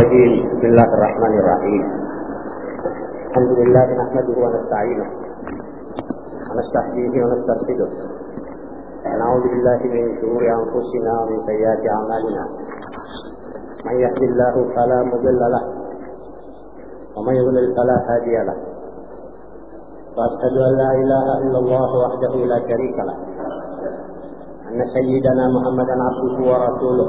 الرجيم بسم الله الرحمن الرحيم الحمد لله نحمده ونستعينه ونستهديه ونسترشده ونعوذ بالله من شرور انفسنا ومن سيئات اعمالنا من يهد الله فلا مضل له ومن يضلل فلا هادي له واشهد ان لا اله الا الله وحده لا شريك له ان سيدنا محمدا عبده ورسوله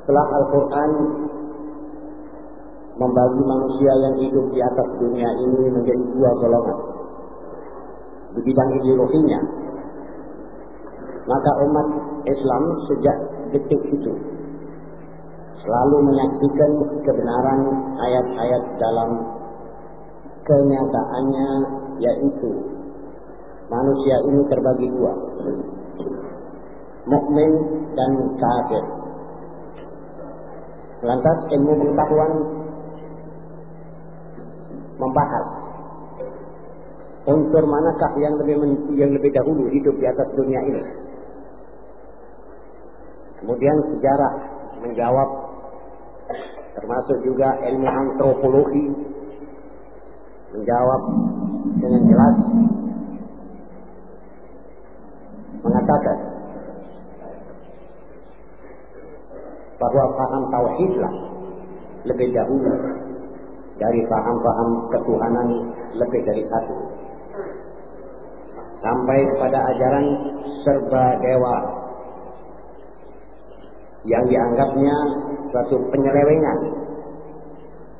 Setelah Al-Quran membagi manusia yang hidup di atas dunia ini menjadi dua golongan di bidang ideologinya maka umat Islam sejak detik itu selalu menyaksikan kebenaran ayat-ayat dalam kenyataannya yaitu manusia ini terbagi dua mukmin dan kafir Lantas ilmu pengetahuan membahas unsur manakah yang lebih yang lebih dahulu hidup di atas dunia ini. Kemudian sejarah menjawab termasuk juga ilmu antropologi menjawab dengan jelas mengatakan bahwa paham tauhidlah lebih dahulu. Dari paham-paham ketuhanan lebih dari satu. Sampai kepada ajaran serba dewa. Yang dianggapnya suatu penyelewengan.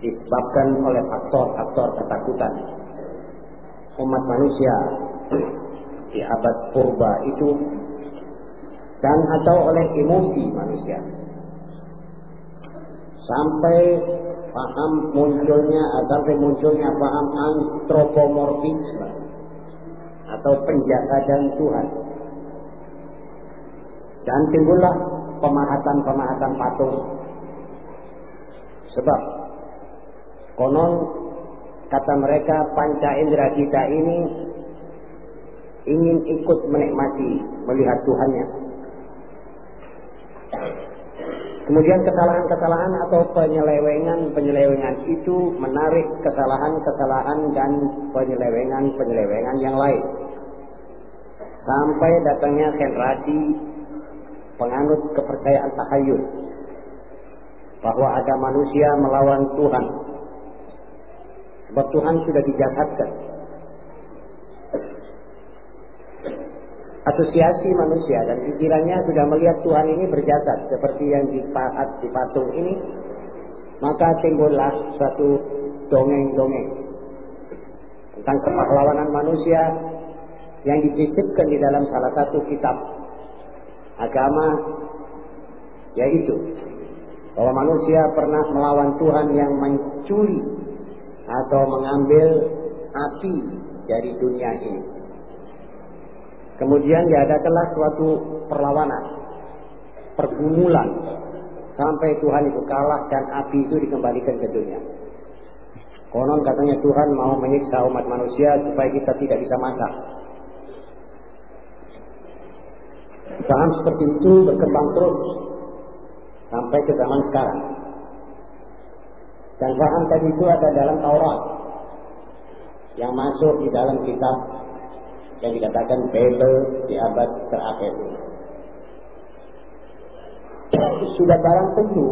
Disebabkan oleh faktor-faktor ketakutan. Umat manusia di abad purba itu dan atau oleh emosi manusia sampai paham munculnya sampai munculnya paham antropomorfisme atau penjasadan Tuhan. Dan timbullah pemahatan-pemahatan patung. Sebab konon kata mereka panca indera kita ini ingin ikut menikmati melihat Tuhannya Kemudian kesalahan-kesalahan atau penyelewengan-penyelewengan itu menarik kesalahan-kesalahan dan penyelewengan-penyelewengan yang lain. Sampai datangnya generasi penganut kepercayaan tahayul bahwa ada manusia melawan Tuhan. Sebab Tuhan sudah dijasadkan. Asosiasi manusia dan pikirannya sudah melihat Tuhan ini berjasad seperti yang dipahat di patung ini, maka timbullah suatu dongeng-dongeng tentang kepahlawanan manusia yang disisipkan di dalam salah satu kitab agama yaitu bahwa manusia pernah melawan Tuhan yang mencuri atau mengambil api dari dunia ini. Kemudian diadakanlah suatu perlawanan, pergumulan, sampai Tuhan itu kalah dan api itu dikembalikan ke dunia. Konon katanya Tuhan mau menyiksa umat manusia supaya kita tidak bisa masak. Paham seperti itu berkembang terus sampai ke zaman sekarang. Dan paham tadi itu ada dalam Taurat yang masuk di dalam kitab yang dikatakan Babel di abad terakhir. Sudah barang tentu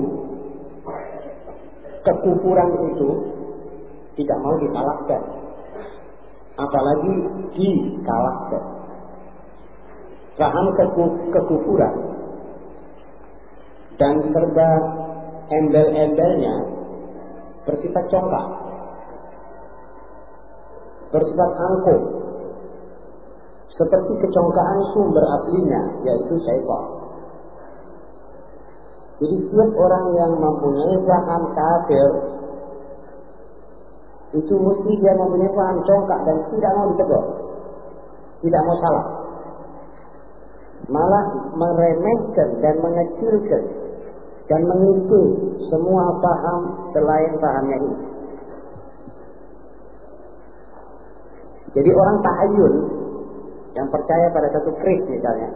kekufuran itu tidak mau dikalahkan, apalagi dikalahkan. Paham kekufuran dan serba embel-embelnya bersifat congkak, bersifat angkuh, seperti kecongkaan sumber aslinya yaitu syaitan. Jadi tiap orang yang mempunyai paham kafir itu mesti dia mempunyai paham congkak dan tidak mau ditegur. Tidak mau salah. Malah meremehkan dan mengecilkan dan mengicil semua paham selain pahamnya ini. Jadi orang tahayul yang percaya pada satu kris misalnya,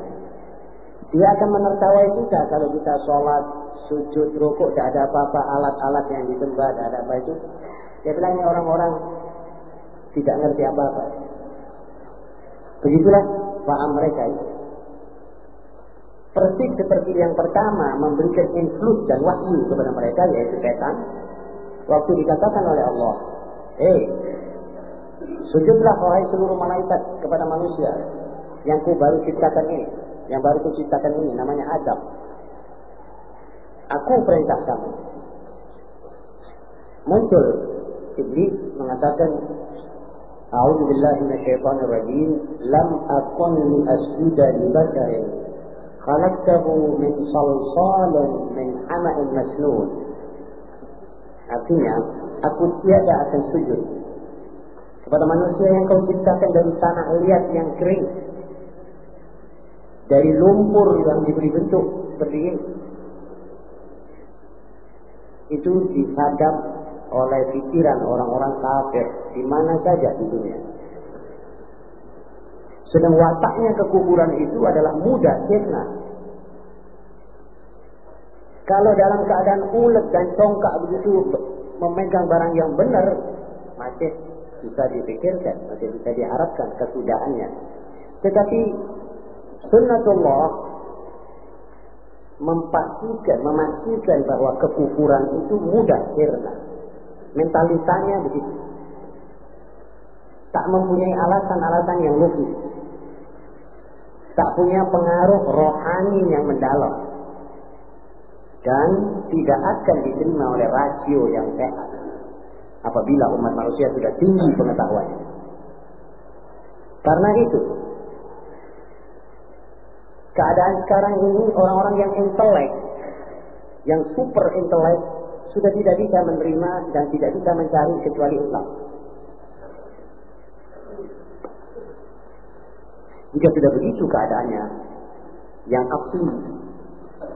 dia akan menertawai kita kalau kita sholat, sujud, rukuk, tidak ada apa-apa alat-alat yang disembah, tidak ada apa itu. Dia bilang ini orang-orang tidak ngerti apa-apa. Begitulah paham mereka itu. Persis seperti yang pertama memberikan influx dan wahyu kepada mereka yaitu setan. Waktu dikatakan oleh Allah, "Eh, sujudlah wahai seluruh malaikat kepada manusia yang ku baru ciptakan ini, yang baru ku ciptakan ini namanya Adam. Aku perintah kamu." Muncul iblis mengatakan, "A'udzu billahi minasyaitonir rajim, lam akun li asjuda li basharin khalaqtahu min salsalin min hama'in masnun." Artinya, aku tiada akan sujud kepada manusia yang kau ciptakan dari tanah liat yang kering, dari lumpur yang diberi bentuk seperti ini. Itu disadap oleh pikiran orang-orang kafir di mana saja di dunia. Sedang wataknya kekuburan itu adalah mudah sirna. Kalau dalam keadaan ulet dan congkak begitu memegang barang yang benar, masih bisa dipikirkan, masih bisa diharapkan kesudahannya. Tetapi sunnatullah memastikan, memastikan bahwa kekufuran itu mudah sirna. Mentalitanya begitu. Tak mempunyai alasan-alasan yang logis. Tak punya pengaruh rohani yang mendalam. Dan tidak akan diterima oleh rasio yang sehat. Apabila umat manusia sudah tinggi pengetahuannya. Karena itu, keadaan sekarang ini orang-orang yang intelek, yang super intelek, sudah tidak bisa menerima dan tidak bisa mencari kecuali Islam. Jika sudah begitu keadaannya yang asli,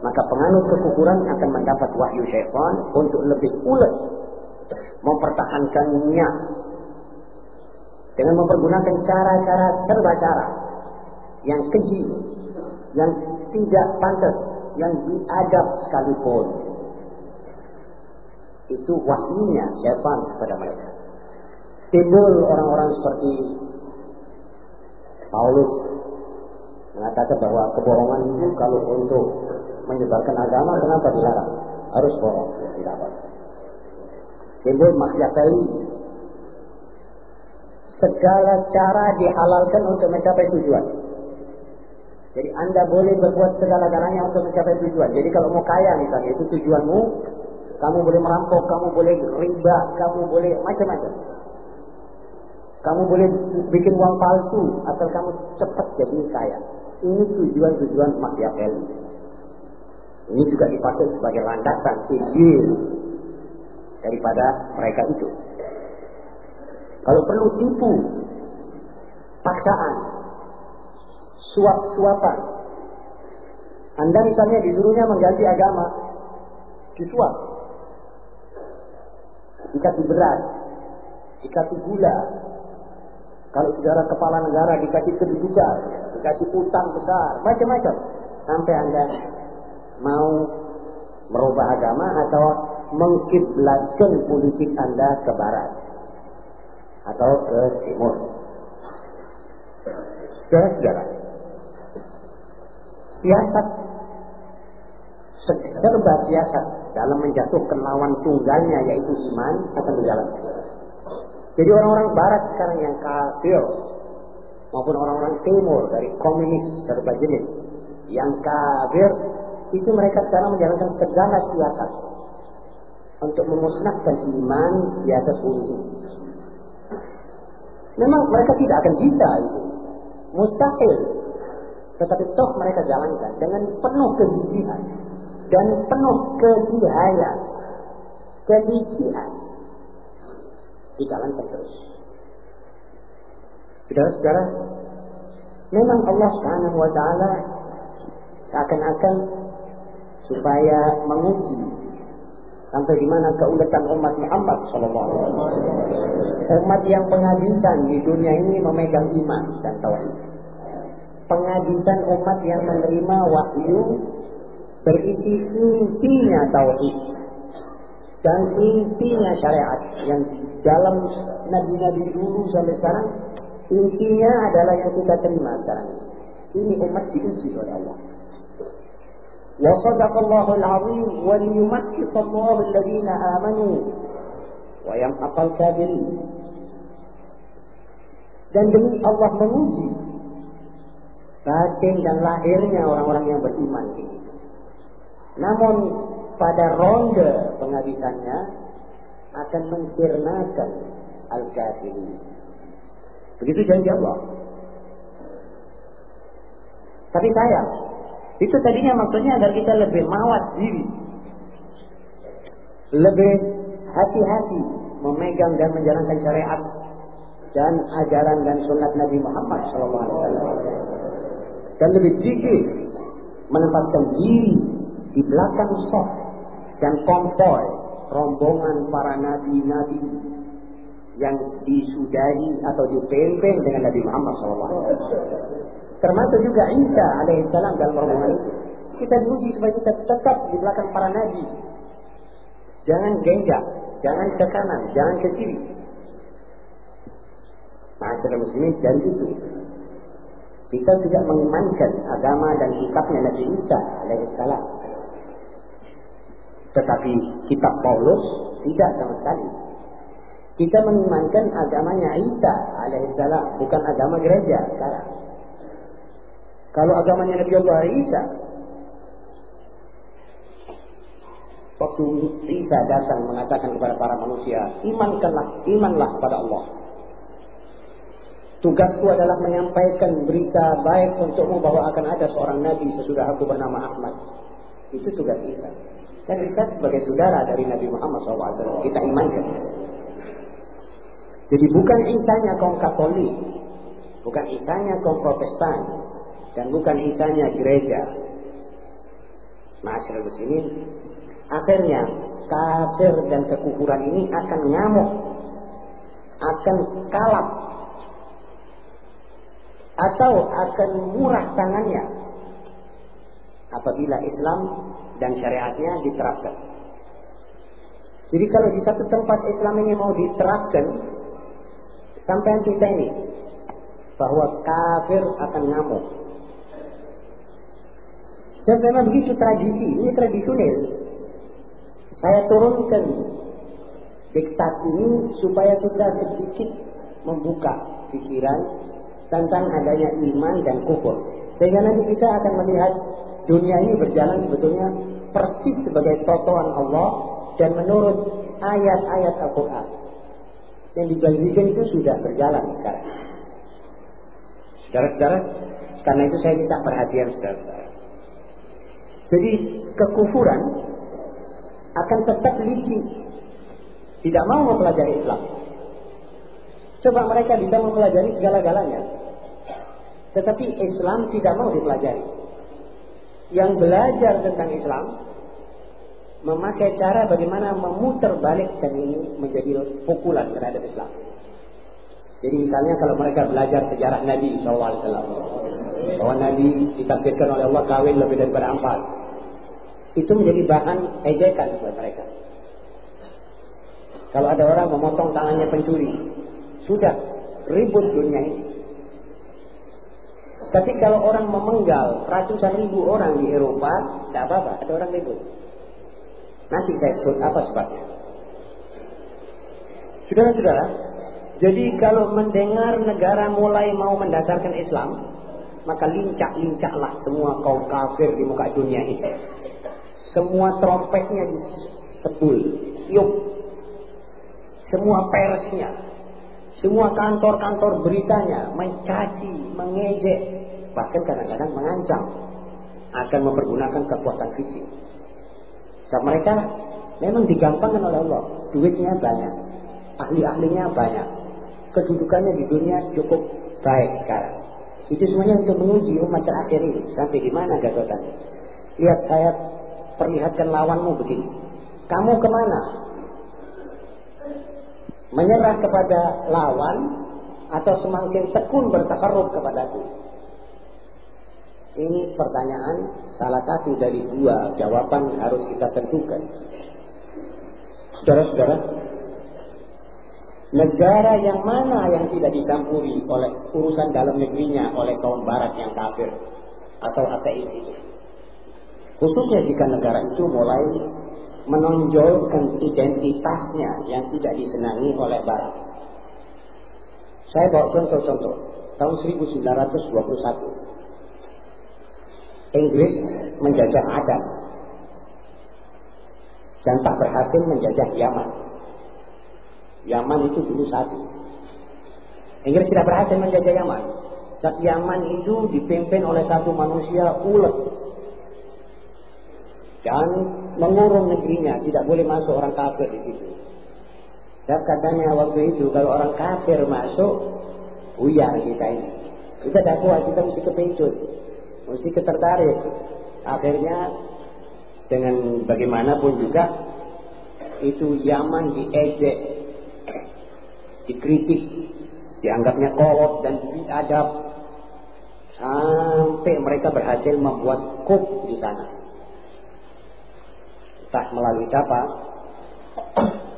maka penganut kekufuran akan mendapat wahyu syaitan untuk lebih ulet mempertahankannya dengan mempergunakan cara-cara serba cara yang keji, yang tidak pantas, yang biadab sekalipun itu wahyunya syaitan kepada mereka. Timbul orang-orang seperti Paulus mengatakan bahwa kebohongan itu kalau untuk menyebarkan agama kenapa dilarang? Harus bohong, tidak apa. Timbul Machiavelli segala cara dihalalkan untuk mencapai tujuan. Jadi Anda boleh berbuat segala-galanya untuk mencapai tujuan. Jadi kalau mau kaya misalnya, itu tujuanmu, kamu boleh merampok, kamu boleh riba, kamu boleh macam-macam. Kamu boleh bikin uang palsu asal kamu cepat jadi kaya. Ini tujuan-tujuan Machiavelli. Ini juga dipakai sebagai landasan ide daripada mereka itu. Kalau perlu tipu, paksaan, suap-suapan. Anda misalnya disuruhnya mengganti agama, disuap. Dikasih beras, dikasih gula. Kalau saudara kepala negara dikasih kedudukan, dikasih utang besar, macam-macam. Sampai Anda mau merubah agama atau mengkiblatkan politik Anda ke barat atau ke timur. Saudara-saudara, siasat serba siasat dalam menjatuhkan lawan tunggalnya yaitu iman akan berjalan. Jadi orang-orang barat sekarang yang kafir maupun orang-orang timur dari komunis serba jenis yang kafir itu mereka sekarang menjalankan segala siasat untuk memusnahkan iman di atas bumi ini. Memang mereka tidak akan bisa itu. Mustahil. Tetapi toh mereka jalankan dengan penuh kegigihan dan penuh kelihayan, kelician. dijalankan terus. Saudara-saudara, memang Allah Subhanahu taala seakan-akan supaya menguji sampai di mana keuletan umat Muhammad sallallahu alaihi wasallam. Umat yang penghabisan di dunia ini memegang iman dan tauhid. Penghabisan umat yang menerima wahyu berisi intinya tauhid dan intinya syariat yang dalam nabi-nabi dulu sampai sekarang intinya adalah yang kita terima sekarang. Ini umat diuji oleh Allah. وصدق الله العظيم وليمحص الله الذين آمنوا ويمحق الكافرين dan demi Allah menguji batin dan lahirnya orang-orang yang beriman ini. Namun pada ronde penghabisannya akan mensirnakan al-kafirin. Begitu janji Allah. Tapi sayang, itu tadinya maksudnya agar kita lebih mawas diri. Lebih hati-hati memegang dan menjalankan syariat dan ajaran dan sunnah Nabi Muhammad SAW. Dan lebih sedikit menempatkan diri di belakang soft dan konvoy rombongan para nabi-nabi yang disudahi atau dipimpin dengan Nabi Muhammad SAW. Termasuk juga Isa alaihissalam dalam rombongan itu. Kita diuji supaya kita tetap di belakang para nabi. Jangan genjak, jangan ke kanan, jangan ke kiri. Masyarakat muslimin dari itu. Kita tidak mengimankan agama dan sikapnya Nabi Isa alaihissalam. Tetapi kitab Paulus tidak sama sekali. Kita mengimankan agamanya Isa alaihissalam, bukan agama gereja sekarang. Kalau agamanya Nabi Allah Isa, waktu Isa datang mengatakan kepada para manusia, imankanlah, imanlah pada Allah. Tugasku adalah menyampaikan berita baik untukmu bahwa akan ada seorang nabi sesudah aku bernama Ahmad. Itu tugas Isa. Dan Isa sebagai saudara dari Nabi Muhammad SAW. Kita imankan. Jadi bukan Isanya kaum Katolik. Bukan Isanya kaum Protestan dan bukan isanya gereja. Masyarakat muslimin, akhirnya kafir dan kekufuran ini akan ngamuk, akan kalap, atau akan murah tangannya apabila Islam dan syariatnya diterapkan. Jadi kalau di satu tempat Islam ini mau diterapkan, sampai kita ini bahwa kafir akan ngamuk, Sebab memang begitu tradisi, ini tradisional. Saya turunkan diktat ini supaya kita sedikit membuka pikiran tentang adanya iman dan kufur. Sehingga nanti kita akan melihat dunia ini berjalan sebetulnya persis sebagai totoan Allah dan menurut ayat-ayat Al-Quran. Yang dijanjikan itu sudah berjalan sekarang. Saudara-saudara, karena itu saya minta perhatian saudara-saudara. Jadi kekufuran akan tetap licik. Tidak mau mempelajari Islam. Coba mereka bisa mempelajari segala-galanya. Tetapi Islam tidak mau dipelajari. Yang belajar tentang Islam memakai cara bagaimana memutar balikkan ini menjadi pukulan terhadap Islam. Jadi misalnya kalau mereka belajar sejarah Nabi SAW, bahwa Nabi ditakdirkan oleh Allah kawin lebih daripada empat. Itu menjadi bahan ejekan buat mereka. Kalau ada orang memotong tangannya pencuri, sudah ribut dunia ini. Tapi kalau orang memenggal ratusan ribu orang di Eropa, tidak apa-apa, ada orang ribut. Nanti saya sebut apa sebabnya. Saudara-saudara, jadi kalau mendengar negara mulai mau mendasarkan Islam, maka lincak-lincaklah semua kaum kafir di muka dunia ini. Semua trompetnya disebul, yuk. Semua persnya, semua kantor-kantor beritanya mencaci, mengejek, bahkan kadang-kadang mengancam akan mempergunakan kekuatan fisik. Sebab mereka memang digampangkan oleh Allah, duitnya banyak. ahli-ahlinya banyak. Kedudukannya di dunia cukup baik sekarang. Itu semuanya untuk menguji umat terakhir ini. Sampai di mana gagasan? Lihat saya perlihatkan lawanmu begini. Kamu ke mana? Menyerah kepada lawan atau semakin tekun bertakarub kepadaku? Ini pertanyaan salah satu dari dua jawaban harus kita tentukan. Saudara-saudara, negara yang mana yang tidak dicampuri oleh urusan dalam negerinya oleh kaum barat yang kafir atau ateis itu? Khususnya jika negara itu mulai menonjolkan identitasnya yang tidak disenangi oleh barat. Saya bawa contoh-contoh. Tahun 1921. Inggris menjajah Adam. Dan tak berhasil menjajah Yaman. Yaman itu dulu satu. Inggris tidak berhasil menjajah Yaman. Saat Yaman itu dipimpin oleh satu manusia ulet. Dan mengurung negerinya. Tidak boleh masuk orang kafir di situ. Dan katanya waktu itu kalau orang kafir masuk, uya kita ini. Kita kuat, kita mesti kepencut. Mesti ketertarik. Akhirnya dengan bagaimanapun juga itu Yaman diejek, dikritik, dianggapnya kolot dan biadab sampai mereka berhasil membuat kub di sana. Entah melalui siapa,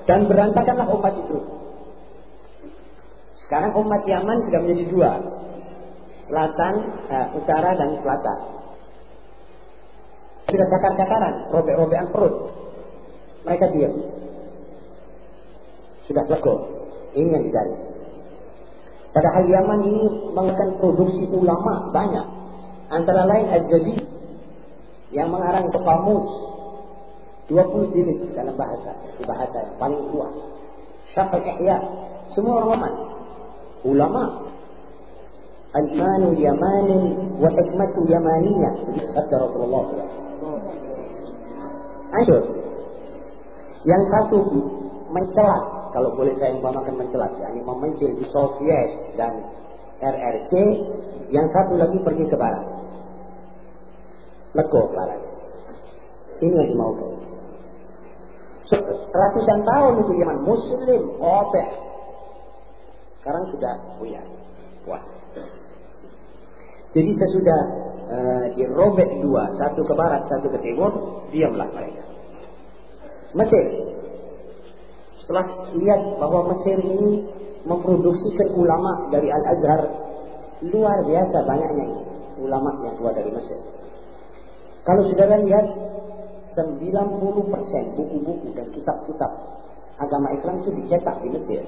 dan berantakanlah umat itu. Sekarang umat Yaman sudah menjadi dua. Selatan, eh, utara dan selatan. Sudah cakar-cakaran, robek-robekan perut. Mereka diam. Sudah lego. Yang dicari. Padahal Yaman ini menggunakan produksi ulama banyak. Antara lain Az-Zabi yang mengarang kamus 20 jilid dalam bahasa, bahasa yang paling luas. Syafal Ihya, semua ulama. Ulama. Al-imanu yamanin wa hikmatu yamaniyah. Sabda Rasulullah. Ayo. Yang satu mencelat, kalau boleh saya umpamakan mencelat, yakni memencil di Soviet dan RRC, yang satu lagi pergi ke barat. Lego barat. Ini yang dimaukan. Ratusan tahun itu Yaman Muslim, Oteh. Sekarang sudah punya puasa. Jadi sesudah uh, dirobek dua, satu ke barat, satu ke timur, diamlah mereka. Mesir. Setelah lihat bahwa Mesir ini memproduksikan ulama dari Al-Azhar, luar biasa banyaknya ini, ulama yang keluar dari Mesir. Kalau saudara lihat 90% buku-buku dan kitab-kitab agama Islam itu dicetak di Mesir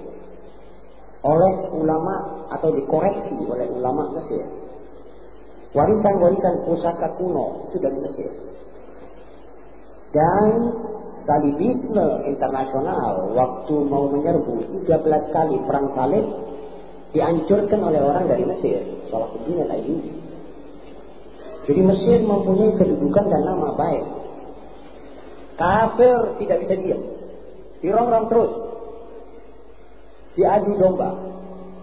oleh ulama atau dikoreksi oleh ulama Mesir. Warisan-warisan pusaka kuno itu dari Mesir. Dan salibisme internasional waktu mau menyerbu 13 kali perang salib dihancurkan oleh orang dari Mesir. Salahuddin al-Ayyubi. Jadi Mesir mempunyai kedudukan dan nama baik Kafir tidak bisa diam. Dirongrong terus. Diadu domba.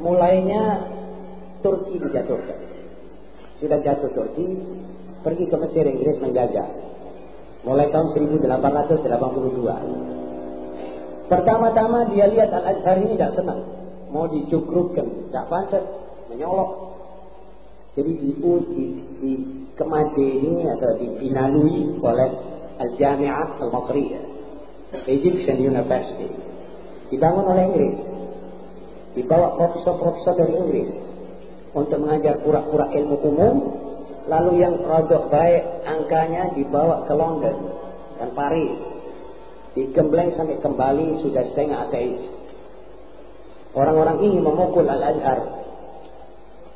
Mulainya Turki dijatuhkan. Sudah jatuh Turki, pergi ke Mesir Inggris menjajah. Mulai tahun 1882. Pertama-tama dia lihat Al-Azhar ini tidak senang. Mau dicukrupkan. Tidak pantas. Menyolok. Jadi di, di, di kemadeni atau dibinalui oleh Al-Jami'ah Al-Masriyah Egyptian University dibangun oleh Inggris dibawa profesor-profesor dari Inggris untuk mengajar pura-pura ilmu umum lalu yang rodok baik angkanya dibawa ke London dan Paris digembleng sampai kembali sudah setengah ateis orang-orang ini memukul Al-Azhar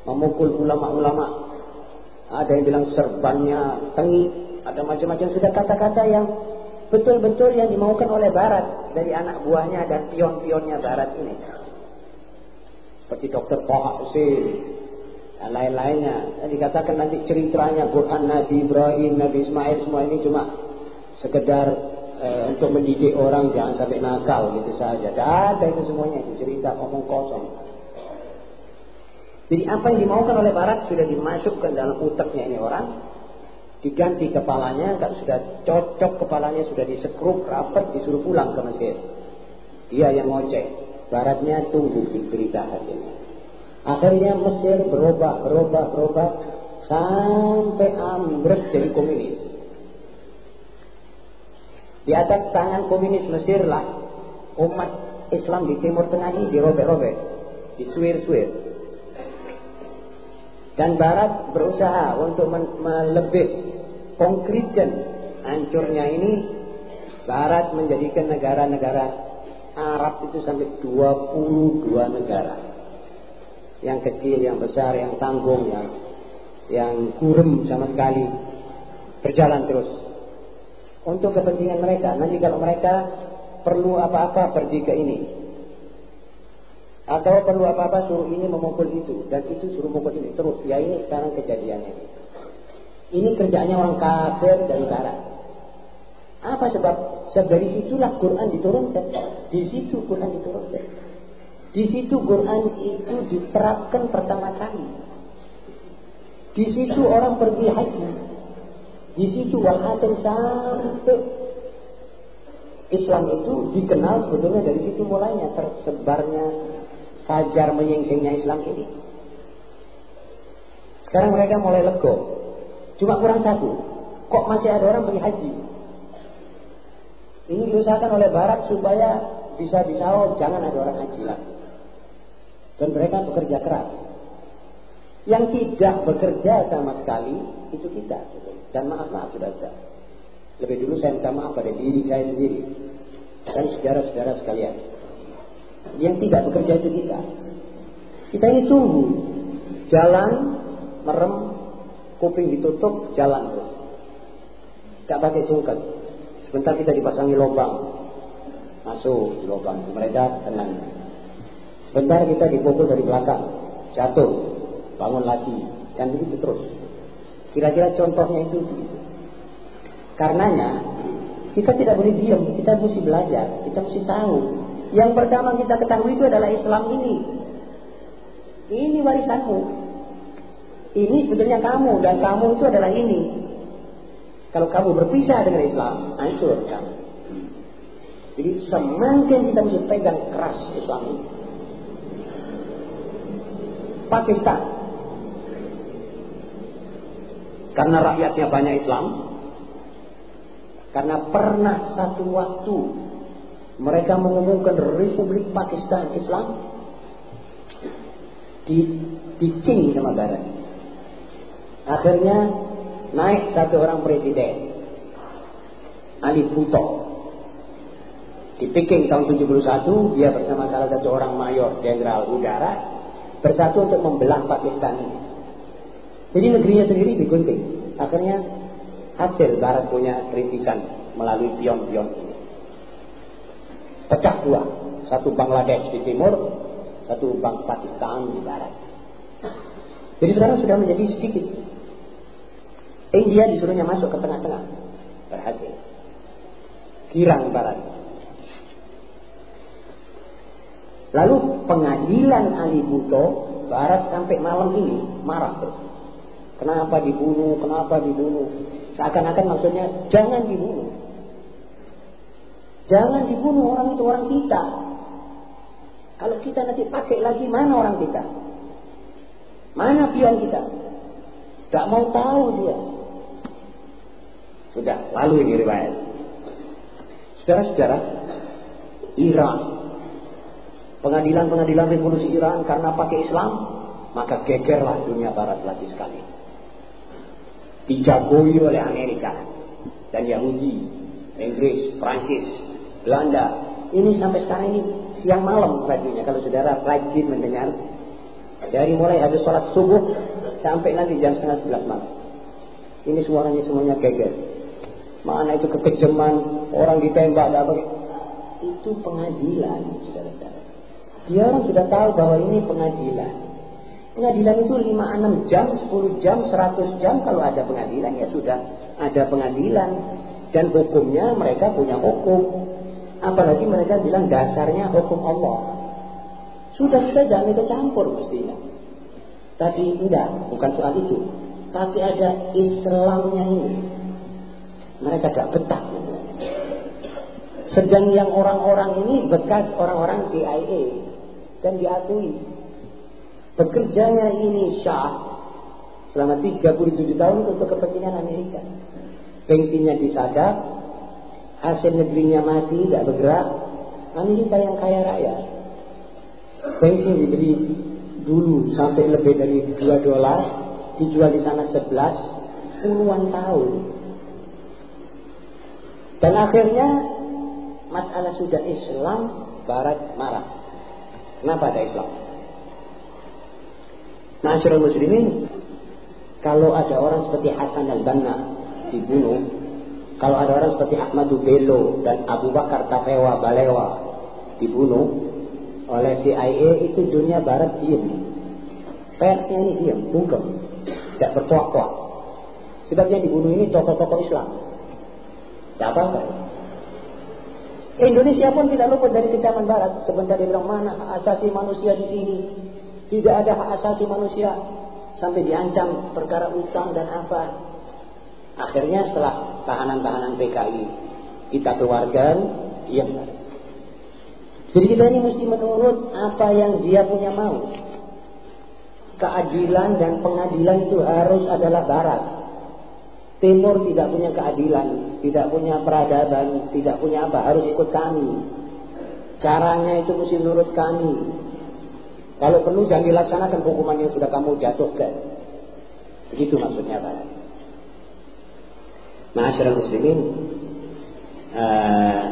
memukul ulama-ulama ada yang bilang serbannya tengi ada macam-macam sudah kata-kata yang betul-betul yang dimaukan oleh Barat dari anak buahnya dan pion-pionnya Barat ini. Seperti Dr. Toha dan lain-lainnya. Dikatakan nanti ceritanya Quran Nabi Ibrahim, Nabi Ismail semua ini cuma sekedar eh, untuk mendidik orang jangan sampai nakal gitu saja. Tidak ada itu semuanya itu cerita omong kosong. Jadi apa yang dimaukan oleh Barat sudah dimasukkan dalam utaknya ini orang, diganti kepalanya, kalau sudah cocok kepalanya sudah disekrup rapat disuruh pulang ke Mesir. Dia yang ngoceh, Baratnya tunggu di berita hasilnya. Akhirnya Mesir berubah, berubah, berubah sampai ambruk jadi komunis. Di atas tangan komunis Mesir lah umat Islam di Timur Tengah ini dirobek-robek, disuir-suir. Dan Barat berusaha untuk melebih konkretkan hancurnya ini. Barat menjadikan negara-negara Arab itu sampai 22 negara. Yang kecil, yang besar, yang tanggung, yang yang kurem sama sekali berjalan terus untuk kepentingan mereka. Nanti kalau mereka perlu apa-apa pergi ke ini. Atau perlu apa-apa suruh ini memukul itu. Dan itu suruh memukul ini. Terus. Ya ini sekarang kejadiannya. Ini kerjanya orang kafir dari barat. Apa sebab? Sebab dari situlah Quran diturunkan. Di situ Quran diturunkan. Di situ Quran itu diterapkan pertama kali. Di situ orang pergi haji. Di situ walhasil sampai Islam itu dikenal sebetulnya dari situ mulainya tersebarnya fajar menyingsingnya Islam ini. Sekarang mereka mulai lego. Cuma kurang satu. Kok masih ada orang pergi haji? Ini diusahakan oleh Barat supaya bisa disahau jangan ada orang haji lagi. Dan mereka bekerja keras. Yang tidak bekerja sama sekali itu kita. Dan maaf-maaf sudah sudah. Lebih dulu saya minta maaf pada diri saya sendiri. Dan saudara-saudara sekalian. Yang tidak bekerja itu kita. Kita ini tunggu. Jalan, merem, kuping ditutup, jalan terus. Tidak pakai sungkat. Sebentar kita dipasangi lubang. Masuk lubang. Mereka tenang. Sebentar kita dipukul dari belakang. Jatuh. Bangun lagi. Dan begitu terus. Kira-kira contohnya itu Karenanya kita tidak boleh diam, kita mesti belajar, kita mesti tahu. Yang pertama kita ketahui itu adalah Islam ini. Ini warisanmu. Ini sebetulnya kamu dan kamu itu adalah ini. Kalau kamu berpisah dengan Islam, hancur kamu. Jadi semakin kita mesti pegang keras Islam ini. Pakistan karena rakyatnya banyak Islam. Karena pernah satu waktu mereka mengumumkan Republik Pakistan Islam di dicing sama Barat. Akhirnya naik satu orang presiden Ali Bhutto di Peking tahun 71 dia bersama salah satu orang mayor jenderal udara bersatu untuk membelah Pakistan ini. Jadi negerinya sendiri digunting. Akhirnya hasil Barat punya rintisan melalui pion-pion ini. Pecah dua. Satu Bangladesh di timur, satu Bang Pakistan di barat. Jadi sekarang sudah menjadi sedikit. India disuruhnya masuk ke tengah-tengah. Berhasil. Kirang barat. Lalu pengadilan Ali Buto barat sampai malam ini marah terus. Kenapa dibunuh? Kenapa dibunuh? Seakan-akan maksudnya jangan dibunuh. Jangan dibunuh orang itu orang kita. Kalau kita nanti pakai lagi mana orang kita? Mana pion kita? Gak mau tahu dia. Sudah, lalu ini riwayat. Saudara-saudara, Iran. Pengadilan-pengadilan revolusi Iran karena pakai Islam, maka gegerlah dunia barat lagi sekali dijagoi oleh Amerika dan Yahudi, Inggris, Prancis, Belanda. Ini sampai sekarang ini siang malam radionya kalau saudara rajin mendengar dari mulai habis sholat subuh sampai nanti jam setengah sebelas malam. Ini suaranya semuanya geger. Mana itu kekejaman orang ditembak apa itu pengadilan saudara-saudara. Dia orang sudah tahu bahwa ini pengadilan. Pengadilan itu 5-6 jam, 10 jam, 100 jam kalau ada pengadilan ya sudah ada pengadilan. Dan hukumnya mereka punya hukum. Apalagi mereka bilang dasarnya hukum Allah. Sudah-sudah jangan ikut campur mestinya. Tapi enggak, bukan soal itu. Tapi ada Islamnya ini. Mereka tidak betah. Sedang yang orang-orang ini bekas orang-orang CIA dan diakui. Bekerjanya ini Syah selama 37 tahun untuk kepentingan Amerika. Pensinya disadap, hasil negerinya mati, tidak bergerak. Amerika yang kaya raya. Pensi diberi dulu sampai lebih dari 2 dolar, dijual di sana 11, puluhan tahun. Dan akhirnya masalah sudah Islam, Barat marah. Kenapa ada Islam? Masyarakat muslimin, kalau ada orang seperti Hasan al-Banna dibunuh, kalau ada orang seperti Ahmadu Bello dan Abu Bakar Tafewa Balewa dibunuh oleh CIA itu dunia barat diam. Persnya ini diam, bungkem, tidak bertuak-tuak. Sebabnya dibunuh ini tokoh-tokoh Islam. Tidak apa-apa. Indonesia pun tidak luput dari kecaman barat. Sebentar dia bilang mana hak asasi manusia di sini. Tidak ada hak asasi manusia sampai diancam perkara utang dan apa. Akhirnya setelah tahanan-tahanan PKI kita keluarkan, diam. Jadi kita ini mesti menurut apa yang dia punya mau. Keadilan dan pengadilan itu harus adalah barat. Timur tidak punya keadilan, tidak punya peradaban, tidak punya apa, harus ikut kami. Caranya itu mesti menurut kami. Kalau perlu jangan dilaksanakan hukuman yang sudah kamu jatuhkan. Begitu maksudnya Pak. Masyarakat muslimin, uh,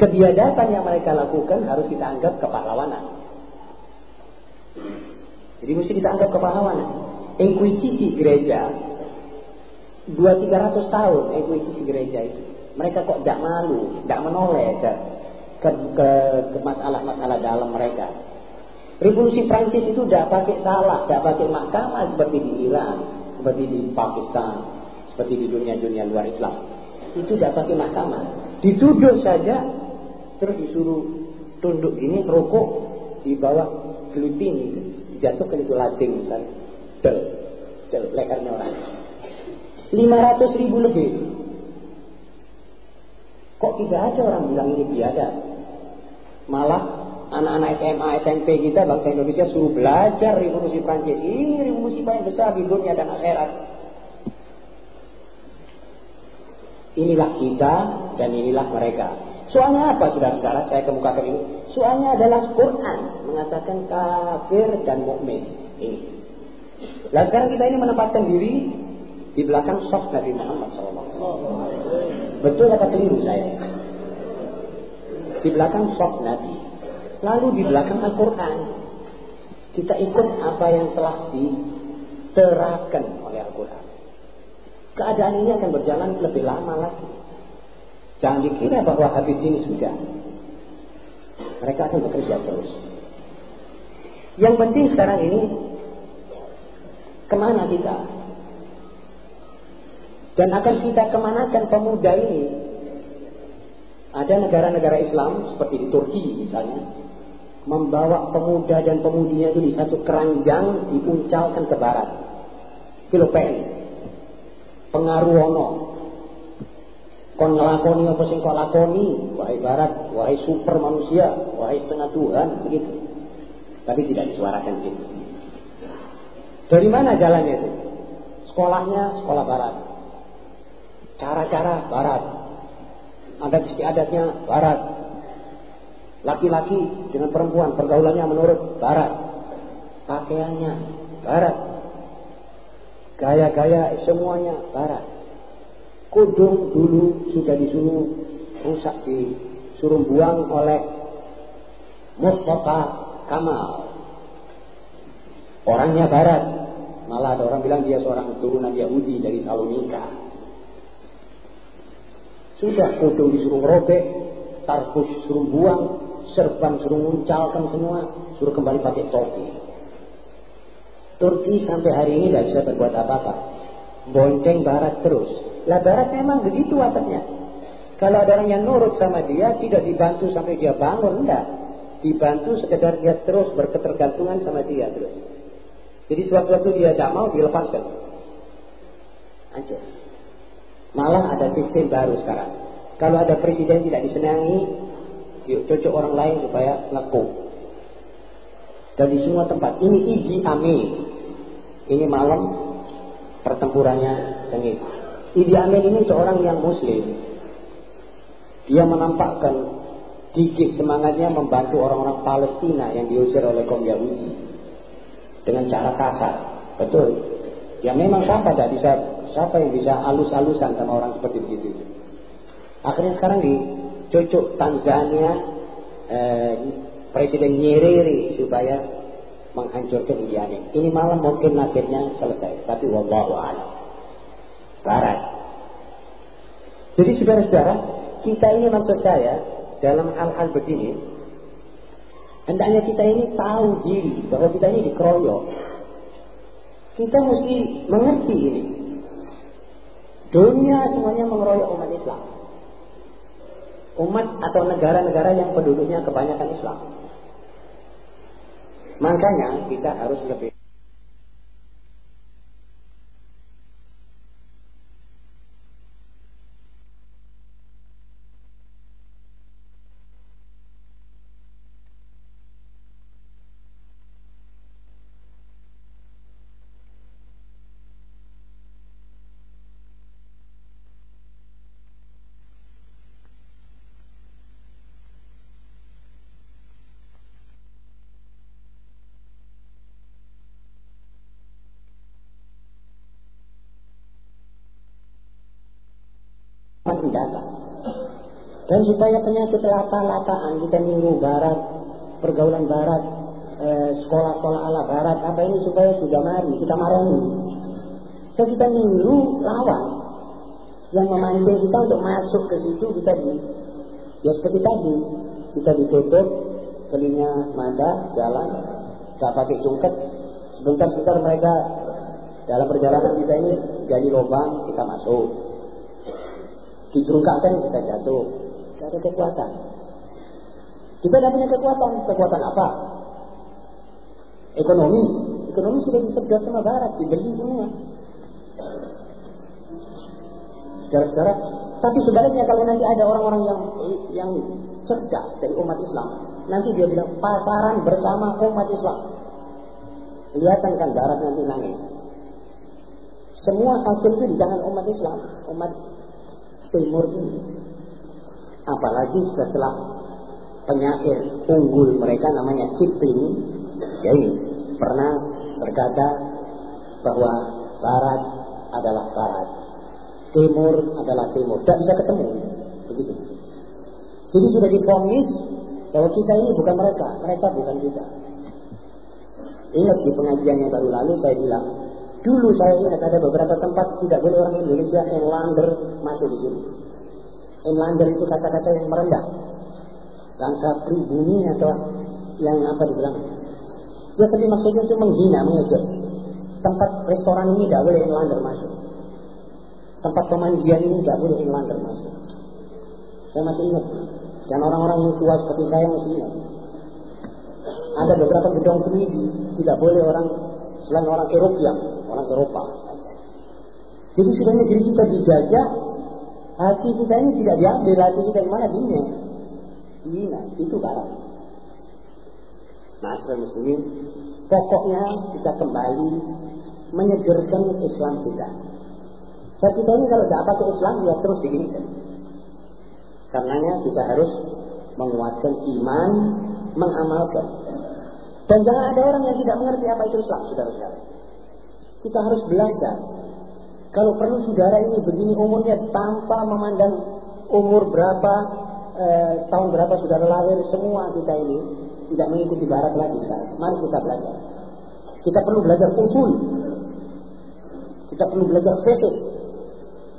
kebiadaban yang mereka lakukan harus kita anggap kepahlawanan. Jadi mesti kita anggap kepahlawanan. Inkuisisi gereja dua tiga ratus tahun inkuisisi gereja itu. Mereka kok tidak malu, tidak menoleh ke, ke, ke, ke masalah-masalah dalam mereka. Revolusi Prancis itu tidak pakai salah, tidak pakai mahkamah seperti di Iran, seperti di Pakistan, seperti di dunia-dunia luar Islam. Itu tidak pakai mahkamah. Dituduh saja, terus disuruh tunduk ini, rokok di bawah geluting itu. Dijatuhkan itu lading misalnya. Del, del, lehernya orang. 500 ribu lebih. Kok tidak ada orang bilang ini biadab? Malah anak-anak SMA, SMP kita bangsa Indonesia suruh belajar revolusi Prancis. Ini revolusi paling besar di dunia dan akhirat. Inilah kita dan inilah mereka. Soalnya apa saudara-saudara saya kemukakan ini? Soalnya adalah Quran mengatakan kafir dan mukmin. Ini. Nah sekarang kita ini menempatkan diri di belakang sok Nabi Muhammad SAW. Betul apa keliru saya? Di belakang sok Nabi. Lalu di belakang Al-Quran kita ikut apa yang telah diterapkan oleh Al-Quran. Keadaan ini akan berjalan lebih lama lagi. Jangan dikira bahwa habis ini sudah. Mereka akan bekerja terus. Yang penting sekarang ini ke mana kita? Dan akan kita kemanakan pemuda ini? Ada negara-negara Islam seperti di Turki misalnya membawa pemuda dan pemudinya itu di satu keranjang dipuncalkan ke barat. Kilopen. Pengaruh ono. Kon ngelakoni apa sing kau lakoni, wahai barat, wahai super manusia, wahai setengah Tuhan, begitu. Tapi tidak disuarakan begitu. Dari mana jalannya itu? Sekolahnya sekolah barat. Cara-cara barat. Adat istiadatnya barat Laki-laki dengan perempuan pergaulannya menurut barat. Pakaiannya barat. Gaya-gaya semuanya barat. Kudung dulu sudah disuruh rusak disuruh buang oleh Mustafa Kamal. Orangnya barat. Malah ada orang bilang dia seorang turunan Yahudi dari Salonika. Sudah kudung disuruh robek, tarpus suruh buang, serban suruh muncalkan semua, suruh kembali pakai topi. Turki sampai hari ini tidak bisa berbuat apa-apa. Bonceng barat terus. Lah barat memang begitu wataknya. Kalau ada orang yang nurut sama dia, tidak dibantu sampai dia bangun, enggak. Dibantu sekedar dia terus berketergantungan sama dia terus. Jadi sewaktu-waktu dia tidak mau, dilepaskan. Hancur. Malah ada sistem baru sekarang. Kalau ada presiden tidak disenangi, yuk cocok orang lain supaya ngaku. Dan di semua tempat. Ini Idi Amin. Ini malam pertempurannya sengit. Idi Amin ini seorang yang muslim. Dia menampakkan gigih semangatnya membantu orang-orang Palestina yang diusir oleh kaum Yahudi dengan cara kasar. Betul. Ya memang siapa tidak bisa siapa yang bisa alus-alusan sama orang seperti begitu. Akhirnya sekarang di cucuk Tanzania eh, Presiden Nyerere supaya menghancurkan Yemen. Ini malam mungkin nasibnya selesai, tapi wallahu a'lam. Barat. Jadi saudara-saudara, kita ini maksud saya dalam hal-hal begini hendaknya kita ini tahu diri bahwa kita ini dikeroyok. Kita mesti mengerti ini. Dunia semuanya mengeroyok umat Islam. Umat atau negara-negara yang penduduknya kebanyakan Islam. Makanya kita harus lebih mendatang. Dan supaya penyakit lata-lataan kita niru barat, pergaulan barat, eh, sekolah-sekolah ala barat, apa ini supaya sudah mari kita marahi. So kita niru lawan yang memancing kita untuk masuk ke situ kita di ya seperti tadi kita ditutup telinga mata jalan gak pakai cungket sebentar-sebentar mereka dalam perjalanan kita ini gali lubang kita masuk Dijerungkakkan kita jatuh. Tidak ada kekuatan. Kita tidak punya kekuatan. Kekuatan apa? Ekonomi. Ekonomi sudah disedot sama barat, dibeli semua. Saudara-saudara, tapi sebaliknya kalau nanti ada orang-orang yang yang cerdas dari umat Islam, nanti dia bilang pasaran bersama umat Islam. Kelihatan kan barat nanti nangis. Semua hasil itu di tangan umat Islam, umat timur ini. Apalagi setelah penyair unggul mereka namanya Kipling, jadi pernah berkata bahwa barat adalah barat, timur adalah timur, tidak bisa ketemu, begitu. Jadi sudah difonis bahwa kita ini bukan mereka, mereka bukan kita. Ingat di pengajian yang baru lalu saya bilang, Dulu saya ingat ada beberapa tempat tidak boleh orang Indonesia enlander masuk di sini. Enlander itu kata-kata yang merendah. Bangsa pribumi atau yang apa dibilang. Ya tapi maksudnya itu menghina, mengejek. Tempat restoran ini tidak boleh enlander masuk. Tempat pemandian ini tidak boleh enlander masuk. Saya masih ingat. Dan orang-orang yang tua seperti saya masih ingat. Ada beberapa gedung tinggi tidak boleh orang selain orang Eropa orang Eropa Jadi sudah negeri kita dijajah, hati kita ini tidak diambil, hati kita di mana dunia. Dina, itu barat. Nah, muslimin, pokoknya kita kembali menyegerkan Islam kita. Saat kita ini kalau tidak pakai Islam, ya terus diginikan. Karenanya kita harus menguatkan iman, mengamalkan. Dan jangan ada orang yang tidak mengerti apa itu Islam, saudara-saudara. Kita harus belajar. Kalau perlu saudara ini begini umurnya tanpa memandang umur berapa, eh, tahun berapa saudara lahir, semua kita ini tidak mengikuti barat lagi sekarang. Mari kita belajar. Kita perlu belajar usul. Kita perlu belajar fikih.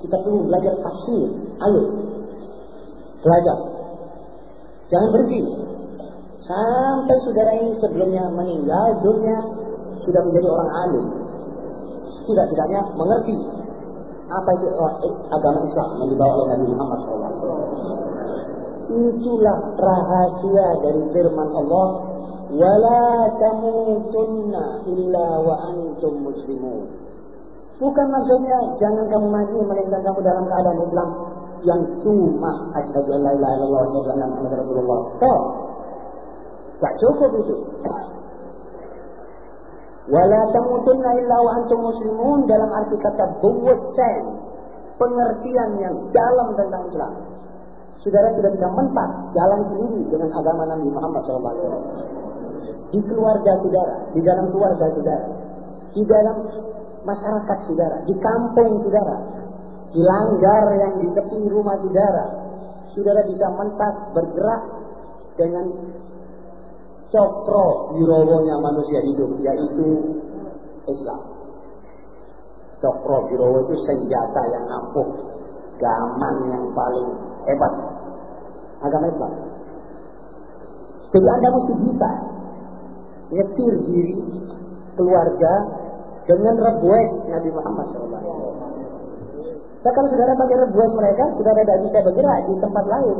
Kita perlu belajar tafsir. Ayo. Belajar. Jangan berhenti. Sampai saudara ini sebelumnya meninggal dunia sudah menjadi orang alim setidak-tidaknya mengerti Apa itu oh, eh, agama Islam yang dibawa oleh Nabi Muhammad SAW? Itulah rahasia dari firman Allah wala tamutunna illa wa antum muslimun. Bukan maksudnya jangan kamu mati melainkan kamu dalam keadaan Islam yang cuma asyhadu an la ilaha illallah wa asyhadu anna muhammadar rasulullah. Toh. Tak cukup itu. Wala tamutunna illa wa antum muslimun dalam arti kata buwasan. Pengertian yang dalam tentang Islam. Saudara tidak bisa mentas jalan sendiri dengan agama Nabi Muhammad SAW di keluarga saudara, di dalam keluarga saudara, di dalam masyarakat saudara, di kampung saudara, di langgar yang di tepi rumah saudara, saudara bisa mentas bergerak dengan cokro birowonya manusia hidup, yaitu Islam. Cokro birowo itu senjata yang ampuh, gaman yang paling hebat. Agama Islam. Jadi Anda mesti bisa nyetir diri keluarga dengan rebues Nabi Muhammad SAW. Nah, kalau saudara pakai rebues mereka, saudara tidak bisa bergerak di tempat lain.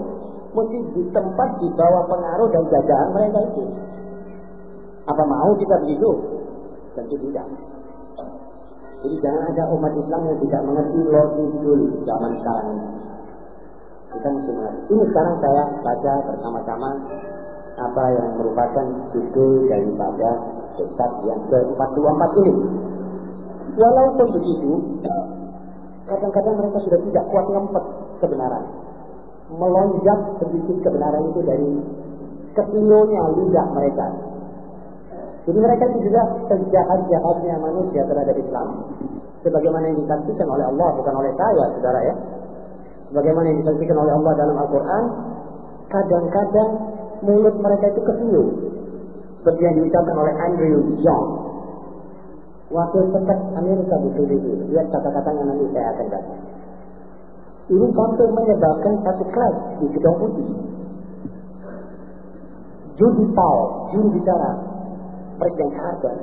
Mesti di tempat di bawah pengaruh dan jajahan mereka itu. Apa mau kita begitu? Tentu tidak. Jadi jangan ada umat Islam yang tidak mengerti logikul zaman sekarang ini. Kita mesti mengerti. Ini sekarang saya baca bersama-sama apa yang merupakan judul daripada kitab yang ke-44 ini. Walaupun begitu, kadang-kadang mereka sudah tidak kuat ngempet kebenaran. Melonjak sedikit kebenaran itu dari kesilionya lidah mereka. Jadi mereka itu juga sejahat-jahatnya manusia terhadap Islam. Sebagaimana yang disaksikan oleh Allah, bukan oleh saya, saudara ya. Sebagaimana yang disaksikan oleh Allah dalam Al-Quran, kadang-kadang mulut mereka itu kesiu. Seperti yang diucapkan oleh Andrew Young. Wakil tetap Amerika di PBB. Lihat kata-kata yang nanti saya akan baca. Ini sampai menyebabkan satu kelas di Gedung Putih. Judy Powell, juru bicara Presiden Carter,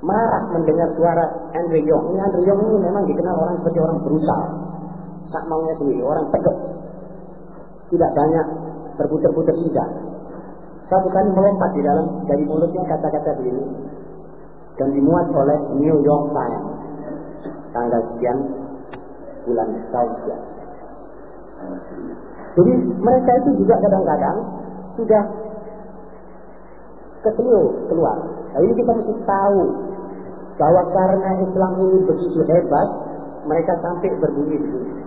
marah mendengar suara Andrew Young. Ini Andrew Young ini memang dikenal orang seperti orang brutal. Sak maunya sendiri, orang tegas. Tidak banyak berputar-putar lidah. Satu kali melompat di dalam dari mulutnya kata-kata begini dan dimuat oleh New York Times tanggal sekian bulan tahun sekian. Jadi mereka itu juga kadang-kadang sudah keselio keluar. Nah ini kita mesti tahu bahwa karena Islam ini begitu hebat, mereka sampai berbunyi begini.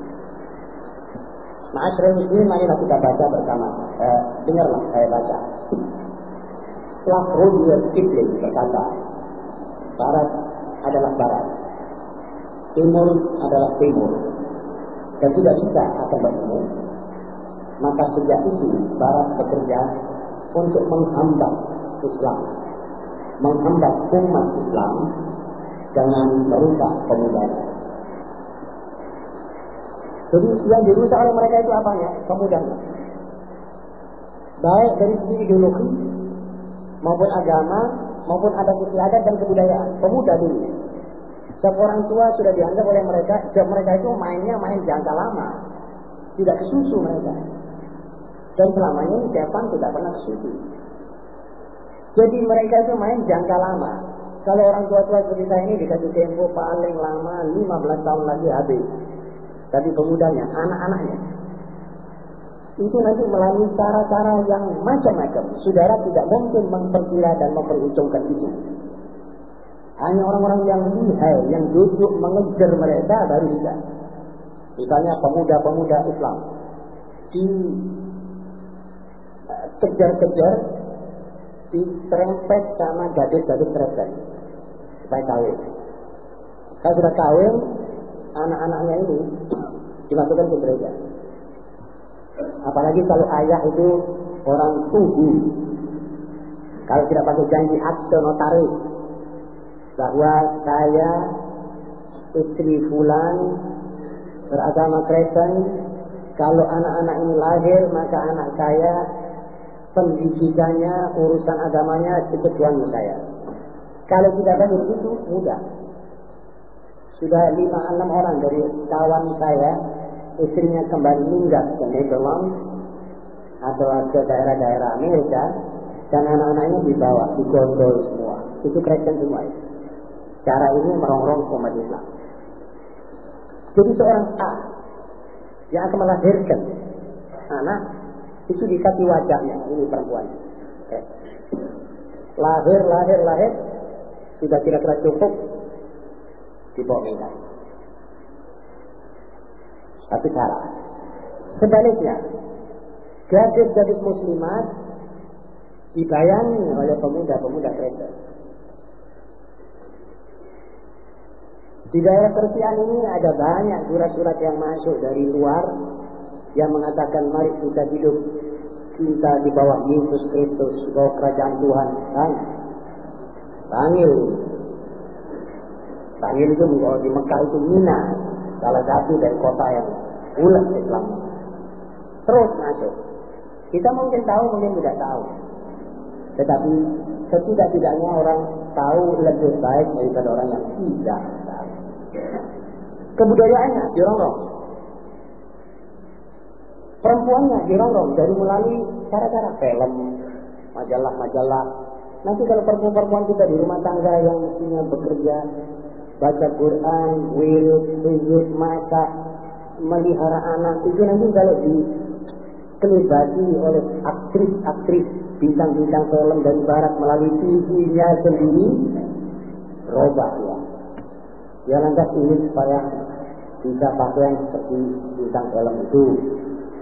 Ma'asyiral muslimin marilah kita baca bersama. Eh, dengarlah saya baca. Setelah Rudyard Kipling berkata, Barat adalah Barat, Timur adalah Timur, dan tidak bisa akan bertemu. Maka sejak itu Barat bekerja untuk menghambat Islam, menghambat umat Islam dengan merusak pemudanya. Jadi yang dirusak oleh mereka itu apanya? Pemudanya. Baik dari segi ideologi maupun agama maupun adat istiadat dan kebudayaan. Pemuda dulu. Setiap orang tua sudah dianggap oleh mereka, job mereka itu mainnya main jangka lama. Tidak kesusu mereka. Dan selama ini setan tidak pernah kesusu. Jadi mereka itu main jangka lama. Kalau orang tua-tua seperti saya ini dikasih tempo paling lama 15 tahun lagi habis. Tapi pemudanya, anak-anaknya. Itu nanti melalui cara-cara yang macam-macam. Saudara tidak mungkin memperkira dan memperhitungkan itu. Hanya orang-orang yang lihai, yang duduk mengejar mereka baru bisa. Misalnya pemuda-pemuda Islam. Di kejar-kejar, diserempet sama gadis-gadis Kristen. Supaya kawin. Kalau sudah kawin, anak-anaknya ini dimasukkan ke gereja. Apalagi kalau ayah itu orang tugu. Kalau tidak pakai janji akte notaris bahwa saya istri fulan beragama Kristen, kalau anak-anak ini lahir maka anak saya pendidikannya, urusan agamanya itu tuan saya. Kalau tidak pakai begitu mudah. Sudah lima enam orang dari kawan saya, istrinya kembali minggat ke Netherlands atau ke daerah-daerah Amerika, dan anak-anaknya dibawa, digondol semua. Itu Kristen semua itu. Cara ini merongrong umat Islam. Jadi seorang A yang akan melahirkan anak itu dikasih wajahnya, ini perempuan. Lahir, lahir, lahir, sudah kira-kira cukup, dibawa meninggal. Satu cara. Sebaliknya, gadis-gadis muslimat dibayangi oleh pemuda-pemuda Kristen. Di daerah Persian ini ada banyak surat-surat yang masuk dari luar yang mengatakan mari kita hidup cinta di bawah Yesus Kristus, di bawah kerajaan Tuhan. Kan? Panggil. Panggil itu di Mekah itu Mina, salah satu dari kota yang ulat Islam. Terus masuk. Kita mungkin tahu, mungkin tidak tahu. Tetapi setidak-tidaknya orang tahu lebih baik daripada orang yang tidak tahu. Kebudayaannya dirongrong. Perempuannya dirongrong dari melalui cara-cara film, majalah-majalah. Nanti kalau perempuan-perempuan kita di rumah tangga yang mestinya bekerja, baca Quran, wirid, wirid, masak, melihara anak, itu nanti kalau dikelibati oleh aktris-aktris bintang-bintang film dari barat melalui TV-nya sendiri, robah ya. Dia lantas ingin supaya bisa pakaian seperti bintang film itu.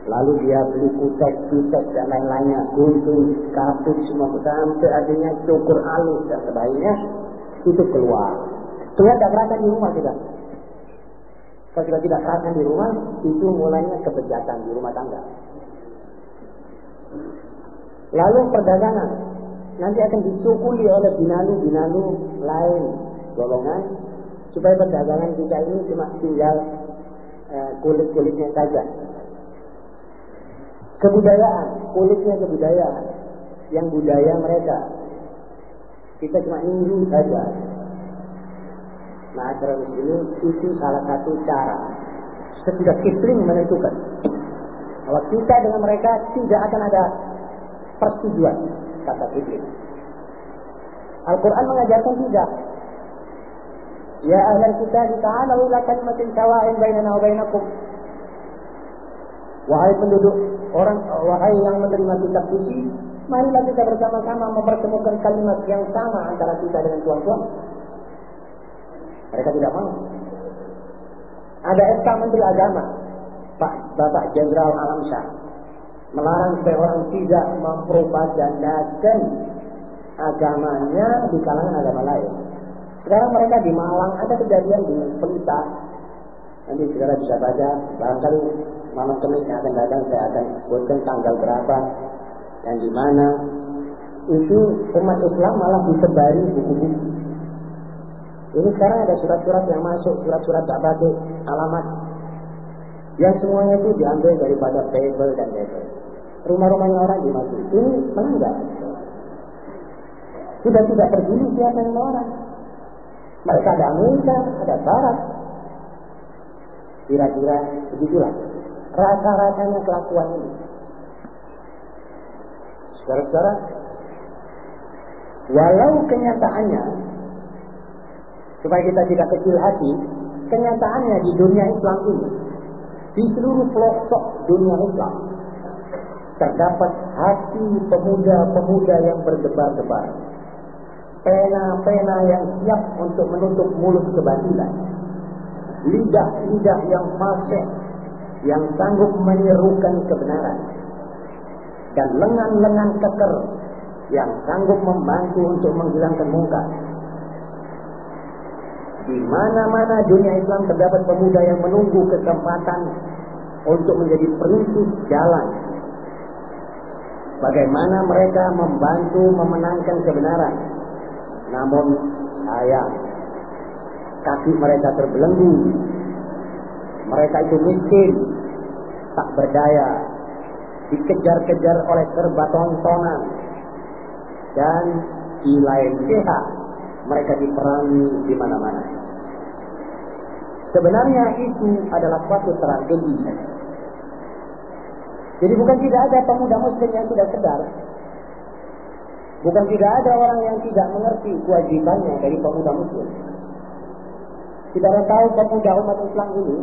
Lalu dia beli kutek, kutek dan lain-lainnya, gunting, kapuk, semua sampai artinya cukur alis dan sebagainya. Itu keluar. Keluar tidak kerasa di rumah tidak. Kalau sudah tidak kerasa di rumah, itu mulainya kebejatan di rumah tangga. Lalu perdagangan nanti akan dicukuli oleh binalu-binalu lain golongan supaya perdagangan kita ini cuma tinggal uh, kulit-kulitnya saja. Kebudayaan, kulitnya kebudayaan, yang budaya mereka kita cuma niru saja. Nah, muslimin itu salah satu cara. Sesudah Kipling menentukan bahwa kita dengan mereka tidak akan ada persetujuan kata Iblis. Al-Quran mengajarkan tidak. Ya ahlal kitab ta'alu ila kalimatin sawa'in bainana wa bainakum. Wahai penduduk orang wahai yang menerima kitab suci, marilah kita bersama-sama mempertemukan kalimat yang sama antara kita dengan Tuhan-Tuhan. Mereka tidak mau. Ada SK Menteri Agama, Pak Bapak Jenderal Alamsyah melarang supaya orang tidak mempropagandakan agamanya di kalangan agama lain. Sekarang mereka di Malang ada kejadian di Pelita. Nanti saudara bisa baca, barangkali malam kemis yang akan datang saya akan sebutkan tanggal berapa yang di mana itu umat Islam malah disebari buku-buku. Ini sekarang ada surat-surat yang masuk, surat-surat tak batik, alamat. Yang semuanya itu diambil daripada Bible dan Bible rumah-rumahnya orang dimati. Ini melanggar. Sudah tidak peduli siapa yang melarang. Mereka ada Amerika, ada Barat. Kira-kira begitulah. Rasa-rasanya kelakuan ini. Saudara-saudara, walau kenyataannya, supaya kita tidak kecil hati, kenyataannya di dunia Islam ini, di seluruh pelosok dunia Islam, terdapat hati pemuda-pemuda yang berdebar-debar. Pena-pena yang siap untuk menutup mulut kebatilan. Lidah-lidah yang fasik yang sanggup menyerukan kebenaran. Dan lengan-lengan keker yang sanggup membantu untuk menghilangkan mungkar. Di mana-mana dunia Islam terdapat pemuda yang menunggu kesempatan untuk menjadi perintis jalan bagaimana mereka membantu memenangkan kebenaran. Namun sayang, kaki mereka terbelenggu. Mereka itu miskin, tak berdaya, dikejar-kejar oleh serba tontonan. Dan di lain pihak, mereka diperangi di mana-mana. Sebenarnya itu adalah suatu tragedi. Jadi bukan tidak ada pemuda muslim yang sudah sedar. Bukan tidak ada orang yang tidak mengerti kewajibannya dari pemuda muslim. Kita tahu pemuda umat Islam ini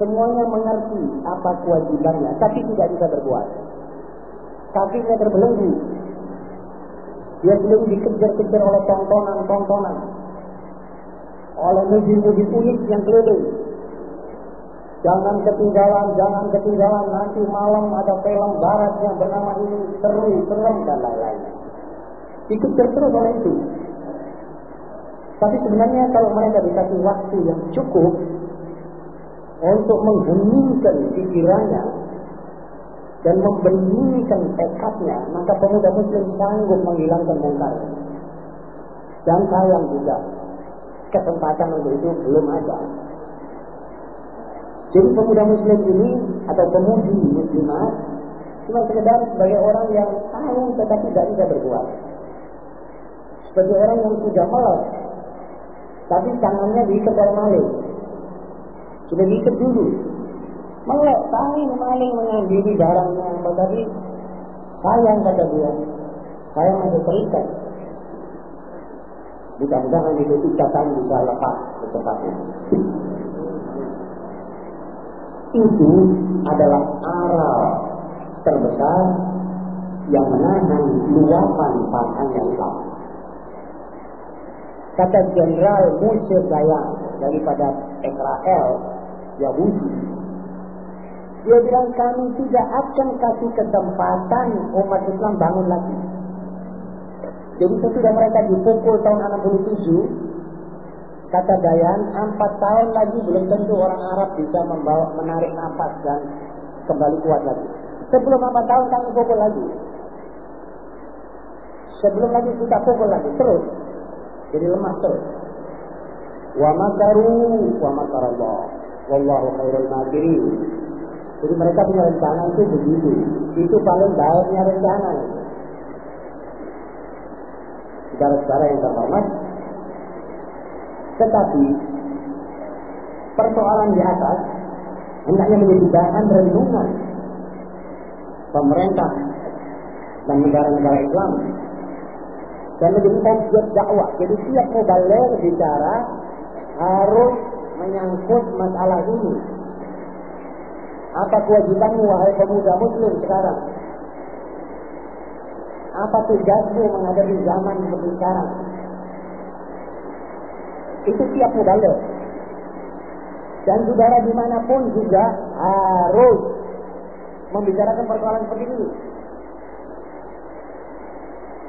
semuanya mengerti apa kewajibannya, tapi tidak bisa berbuat. Kakinya terbelenggu. Dia selalu dikejar-kejar oleh tontonan-tontonan. Oleh mobil-mobil unik yang keliling. Jangan ketinggalan, jangan ketinggalan. Nanti malam ada film barat yang bernama ini seru, serem, dan lain-lain. Dikejar terus oleh itu. Tapi sebenarnya kalau mereka dikasih waktu yang cukup untuk mengheningkan pikirannya dan membeningkan tekadnya, maka pemuda muslim sanggup menghilangkan mungkar. Dan sayang juga, kesempatan untuk itu belum ada. Jadi pemuda muslim ini atau pemudi muslimat cuma sekedar sebagai orang yang tahu tetapi tidak bisa berbuat. Sebagai orang yang sudah melek, tapi tangannya diikat oleh maling. Sudah diikat dulu. Melek, tahu maling mengambil barangnya, tetapi sayang kata dia, saya masih terikat. Mudah-mudahan itu ikatan bisa lepas secepatnya itu adalah aral terbesar yang menahan luapan pasangnya Islam. Kata Jenderal Moshe Dayan daripada Israel, Yahudi, dia bilang kami tidak akan kasih kesempatan umat Islam bangun lagi. Jadi sesudah mereka dipukul tahun 67, Kata Dayan, empat tahun lagi belum tentu orang Arab bisa membawa menarik nafas dan kembali kuat lagi. Sebelum empat tahun kami pukul lagi. Sebelum lagi kita pukul lagi terus. Jadi lemah terus. Wa makaru wa makarallah. Wallahu khairul makirin. Jadi mereka punya rencana itu begitu. Itu paling baiknya rencana. Saudara-saudara yang terhormat, tetapi persoalan di atas hendaknya menjadi bahan renungan pemerintah dan negara-negara Islam dan menjadi objek dakwah. Jadi tiap mubalik bicara harus menyangkut masalah ini. Apa kewajibanmu wahai pemuda muslim sekarang? Apa tugasmu menghadapi zaman seperti sekarang? Itu tiap mubalik. Dan saudara di mana pun juga harus membicarakan persoalan seperti ini.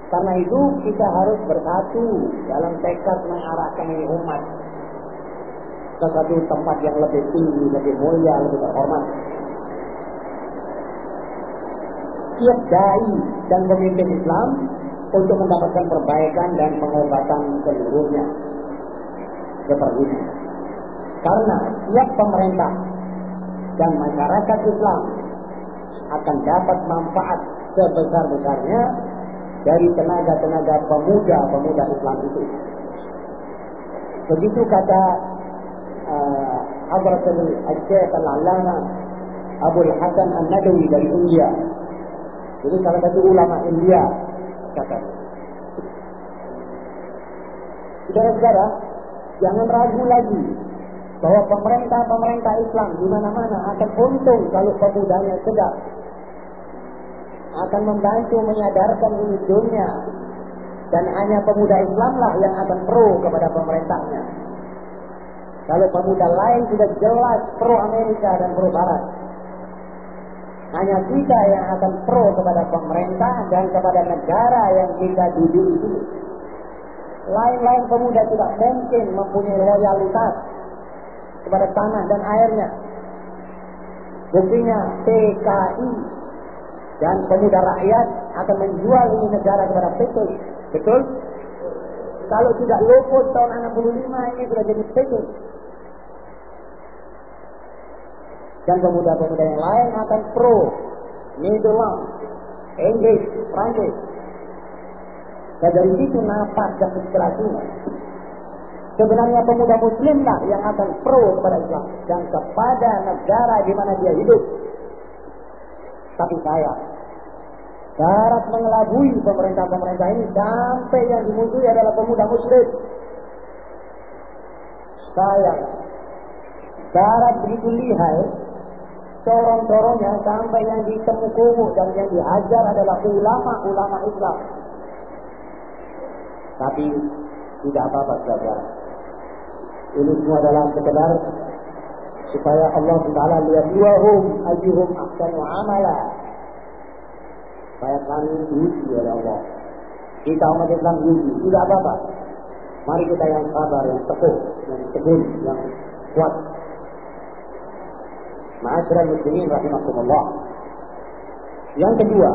Karena itu kita harus bersatu dalam tekad mengarahkan ini umat ke satu tempat yang lebih tinggi, lebih mulia, lebih terhormat. Tiap dai dan pemimpin Islam untuk mendapatkan perbaikan dan pengobatan seluruhnya seperti itu. Karena tiap pemerintah dan masyarakat Islam akan dapat manfaat sebesar-besarnya dari tenaga-tenaga pemuda-pemuda Islam itu. Begitu kata uh, Hadratul Syekh Al-Allama Abu Hasan An-Nadawi dari India. Jadi salah satu ulama India kata. Saudara-saudara, Jangan ragu lagi bahwa pemerintah-pemerintah Islam di mana-mana akan untung kalau pemudanya sedar. Akan membantu menyadarkan ini dunia. Dan hanya pemuda Islamlah yang akan pro kepada pemerintahnya. Kalau pemuda lain sudah jelas pro Amerika dan pro Barat. Hanya kita yang akan pro kepada pemerintah dan kepada negara yang kita duduk di. Lain-lain pemuda tidak mungkin mempunyai loyalitas kepada tanah dan airnya. Buktinya PKI dan pemuda rakyat akan menjual ini negara kepada PT. Betul? Kalau tidak luput tahun 65 ini sudah jadi PT. Dan pemuda-pemuda yang lain akan pro Nederland, Inggris, Prancis, dan dari situ nafas dan inspirasinya. Sebenarnya pemuda muslim lah yang akan pro kepada Islam dan kepada negara di mana dia hidup. Tapi saya Barat mengelabui pemerintah-pemerintah ini sampai yang dimusuhi adalah pemuda muslim. Sayang, Barat begitu lihai, corong-corongnya sampai yang ditemu dan yang diajar adalah ulama-ulama Islam. Tapi tidak apa-apa saudara. Ini semua adalah sekedar supaya Allah Taala lihat wahum ayyuhum ahsanu amala. Supaya kami diuji oleh Allah. Kita umat Islam diuji, tidak apa-apa. Mari kita yang sabar, yang teguh, yang teguh, yang kuat. Ma'asyiral muslimin rahimakumullah. Yang kedua,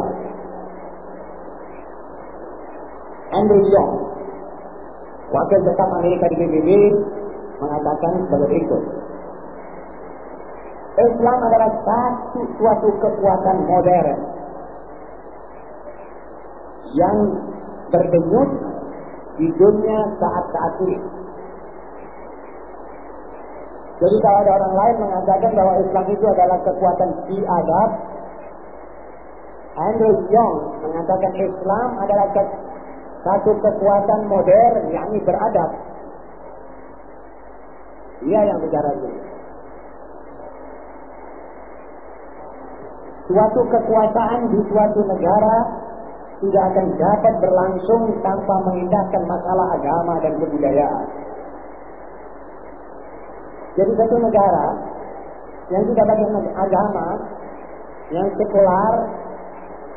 Andrew Young, wakil tetap Amerika di PBB, mengatakan sebagai berikut. Islam adalah satu suatu kekuatan modern yang berdenyut di dunia saat-saat ini. Jadi kalau ada orang lain mengatakan bahwa Islam itu adalah kekuatan biadab, Andrew Young mengatakan Islam adalah ke satu kekuatan modern, yakni beradab. Dia yang bicara ini. Suatu kekuasaan di suatu negara tidak akan dapat berlangsung tanpa mengindahkan masalah agama dan kebudayaan. Jadi satu negara yang tidak pakai agama, yang sekular,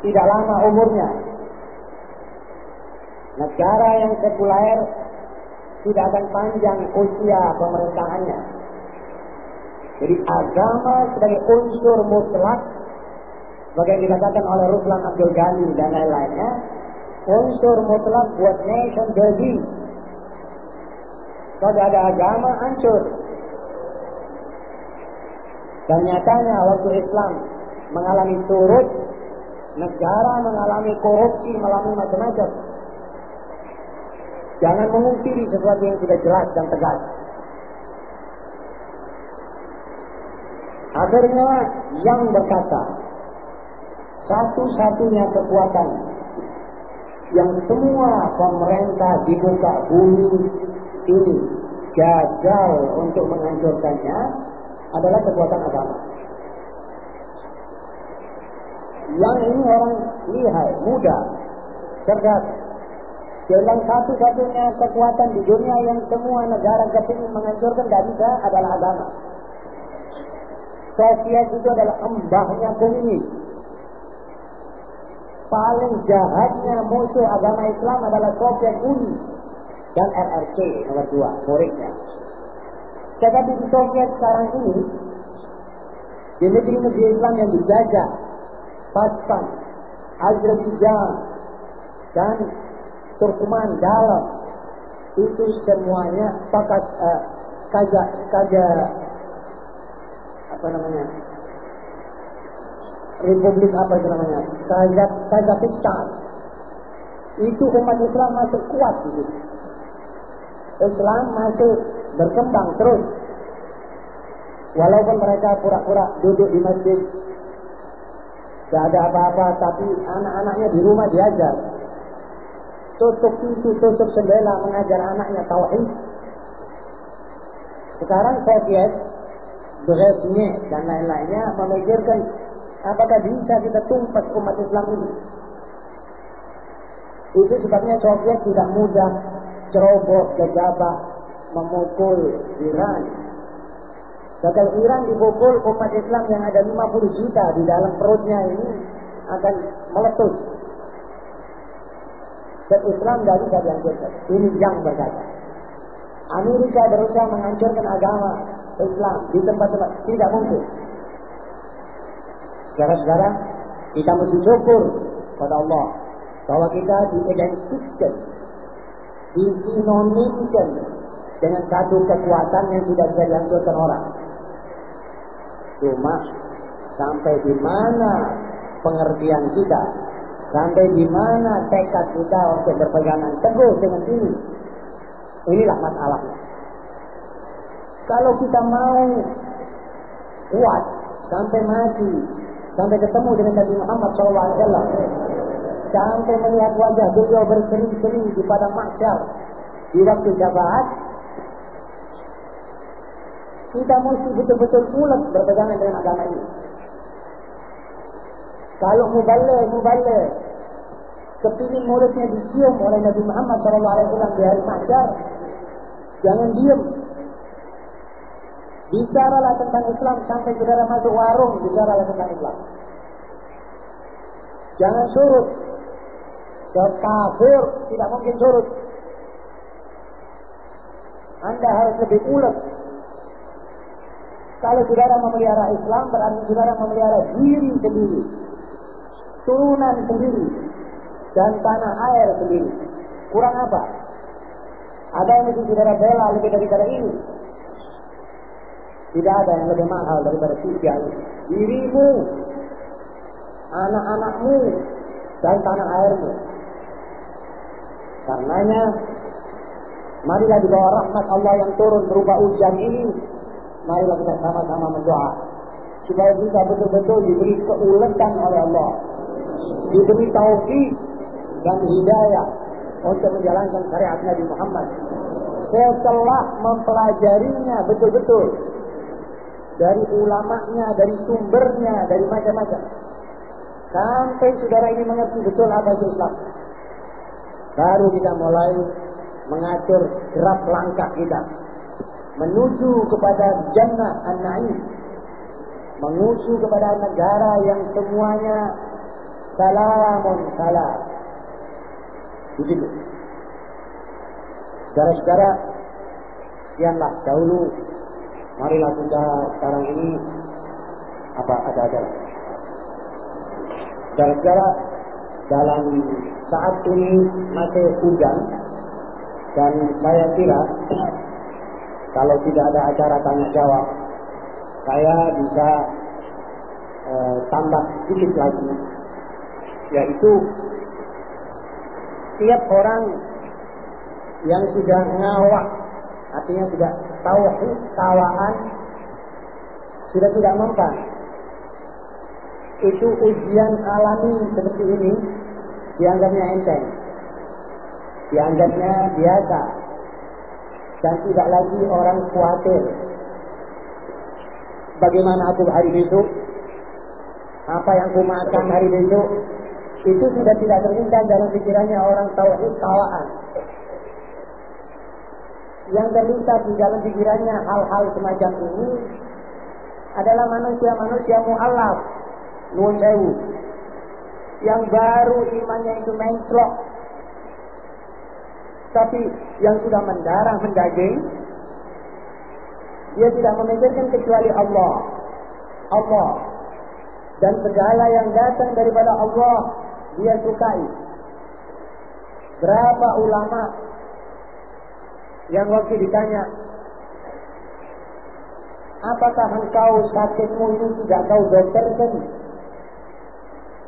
tidak lama umurnya. Negara yang sekuler tidak akan panjang usia pemerintahannya. Jadi agama sebagai unsur mutlak sebagai dikatakan oleh Ruslan Abdul Ghani dan lain-lainnya, unsur mutlak buat nation building. Kalau ada agama, hancur. Dan nyatanya waktu Islam mengalami surut, negara mengalami korupsi, mengalami macam-macam. Jangan mengungkiri sesuatu yang sudah jelas dan tegas. Akhirnya yang berkata, satu-satunya kekuatan yang semua pemerintah di muka bumi ini gagal untuk menghancurkannya adalah kekuatan agama. Yang ini orang lihai, muda, cerdas. Yang satu-satunya kekuatan di dunia yang semua negara kepingin menghancurkan tidak bisa adalah agama. Soviet itu adalah embahnya komunis. Paling jahatnya musuh agama Islam adalah Soviet Uni dan RRC nomor dua, muridnya. Tetapi di Soviet sekarang ini, di negeri-negeri Islam yang dijajah, Pakistan, Azerbaijan, dan Turkmen dalam, itu semuanya pakat uh, kaja kaja apa namanya Republik apa itu namanya Kazak Kazakistan itu umat Islam masih kuat di situ Islam masih berkembang terus. Walaupun mereka pura-pura duduk di masjid, tidak ada apa-apa, tapi anak-anaknya di rumah diajar. Tutup pintu, tutup jendela, mengajar anaknya tauhid. Sekarang Soviet, Brezhnev dan lain-lainnya memikirkan apakah bisa kita tumpas umat Islam ini. Itu sebabnya Soviet tidak mudah ceroboh, gegabah, memukul Iran. Gagal Iran dipukul umat Islam yang ada 50 juta di dalam perutnya ini akan meletus. Set Islam tidak bisa dihancurkan. Ini yang berkata. Amerika berusaha menghancurkan agama Islam di tempat-tempat tidak mungkin. Saudara-saudara, kita mesti syukur pada Allah bahwa kita diidentikan, disinonimkan dengan satu kekuatan yang tidak bisa dihancurkan orang. Cuma sampai di mana pengertian kita, sampai di mana tekad kita untuk berpegangan teguh dengan ini. Inilah masalahnya. Kalau kita mau kuat sampai mati, sampai ketemu dengan Nabi Muhammad SAW, sampai melihat wajah beliau berseri-seri di padang mahsyar di waktu syafaat, kita mesti betul-betul ulet berpegangan dengan agama ini. Kalau mubalik, mubalik, kepingin mulutnya dicium oleh Nabi Muhammad SAW di hari mahsyar, jangan diam. Bicaralah tentang Islam sampai saudara masuk warung, bicaralah tentang Islam. Jangan surut. Sekafir tidak mungkin surut. Anda harus lebih ulet. Kalau saudara memelihara Islam berarti saudara memelihara diri sendiri. Turunan sendiri. Dan tanah air sendiri. Kurang apa? Ada yang mesti saudara bela lebih daripada ini. Tidak ada yang lebih mahal daripada tiga ini. Dirimu, anak-anakmu, dan tanah airmu. Karenanya, marilah di bawah rahmat Allah yang turun berupa hujan ini, marilah kita sama-sama berdoa. Supaya kita betul-betul diberi keuletan oleh Allah. Diberi taufik dan hidayah untuk menjalankan syariat Nabi Muhammad. Setelah mempelajarinya betul-betul dari ulamanya, dari sumbernya, dari macam-macam. Sampai saudara ini mengerti betul apa itu Islam. Baru kita mulai mengatur gerak langkah kita menuju kepada jannah an-na'im menuju kepada negara yang semuanya salamun salam di situ saudara-saudara sekianlah dahulu marilah kita sekarang ini apa ada ada. Saudara-saudara dalam saat ini masih hujan dan saya kira kalau tidak ada acara tanya jawab saya bisa eh, tambah sedikit lagi yaitu tiap orang yang sudah ngawak artinya tidak tauhid tawaan sudah tidak mempan. Itu ujian alami seperti ini dianggapnya enteng. Dianggapnya biasa. Dan tidak lagi orang khawatir. Bagaimana aku hari besok? Apa yang aku makan hari besok? Itu sudah tidak terlintas dalam pikirannya orang tauhid tawaan yang terlintas di dalam pikirannya hal-hal semacam ini adalah manusia-manusia mu'alaf nuwun yang baru imannya itu menclok tapi yang sudah mendarah mendaging dia tidak memikirkan kecuali Allah. Allah. Dan segala yang datang daripada Allah dia sukai. Berapa ulama yang waktu ditanya apakah engkau sakitmu ini tidak kau dokterkan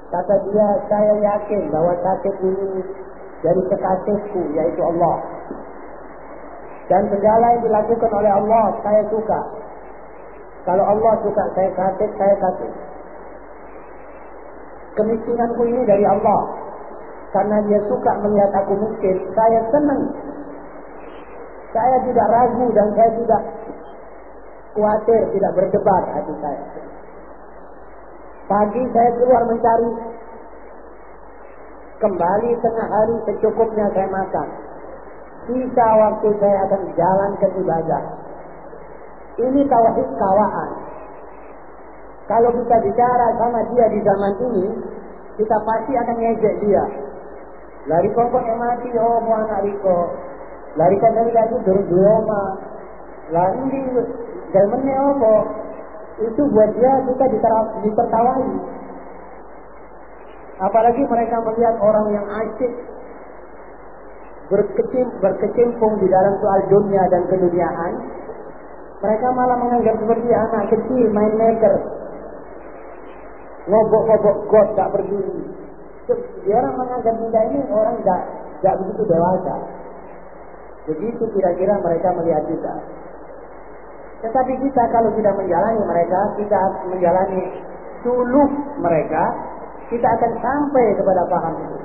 kata dia saya yakin bahwa sakit ini dari kekasihku yaitu Allah. Dan segala yang dilakukan oleh Allah saya suka. Kalau Allah suka saya sakit saya sakit. Kemiskinanku ini dari Allah. Karena dia suka melihat aku miskin saya senang saya tidak ragu dan saya tidak khawatir tidak berdebar hati saya. Pagi saya keluar mencari. Kembali tengah hari secukupnya saya makan. Sisa waktu saya akan jalan ke ibadah. Ini tauhid kawaan. Kalau kita bicara sama dia di zaman ini kita pasti akan ngejek dia. Lari kok yang mati? Oh mau anak Riko lari dari lagi dulu lari di zamannya apa? Itu buat dia kita ditertawai. Apalagi mereka melihat orang yang asyik berkecim, berkecimpung di dalam soal dunia dan keduniaan mereka malah menganggap seperti anak kecil main maker. Ngobok-ngobok god tak berdiri. Dia orang menganggap kita ini orang tidak begitu dewasa begitu kira-kira mereka melihat kita Tetapi kita kalau tidak menjalani mereka, kita menjalani suluk mereka, kita akan sampai kepada paham itu.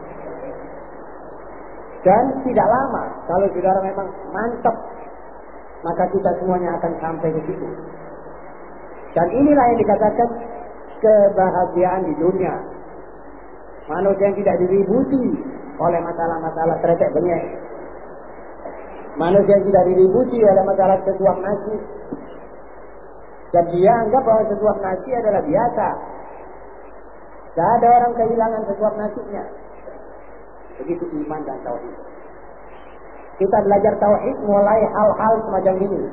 Dan tidak lama, kalau saudara memang mantap, maka kita semuanya akan sampai ke situ. Dan inilah yang dikatakan kebahagiaan di dunia. Manusia yang tidak diributi oleh masalah-masalah teretek bengek. Manusia tidak diributi oleh masalah sesuap nasi. Dan dia anggap bahwa sesuap nasi adalah biasa. Tidak ada orang kehilangan sesuap nasinya. Begitu iman dan tauhid. Kita belajar tauhid mulai hal-hal semacam ini.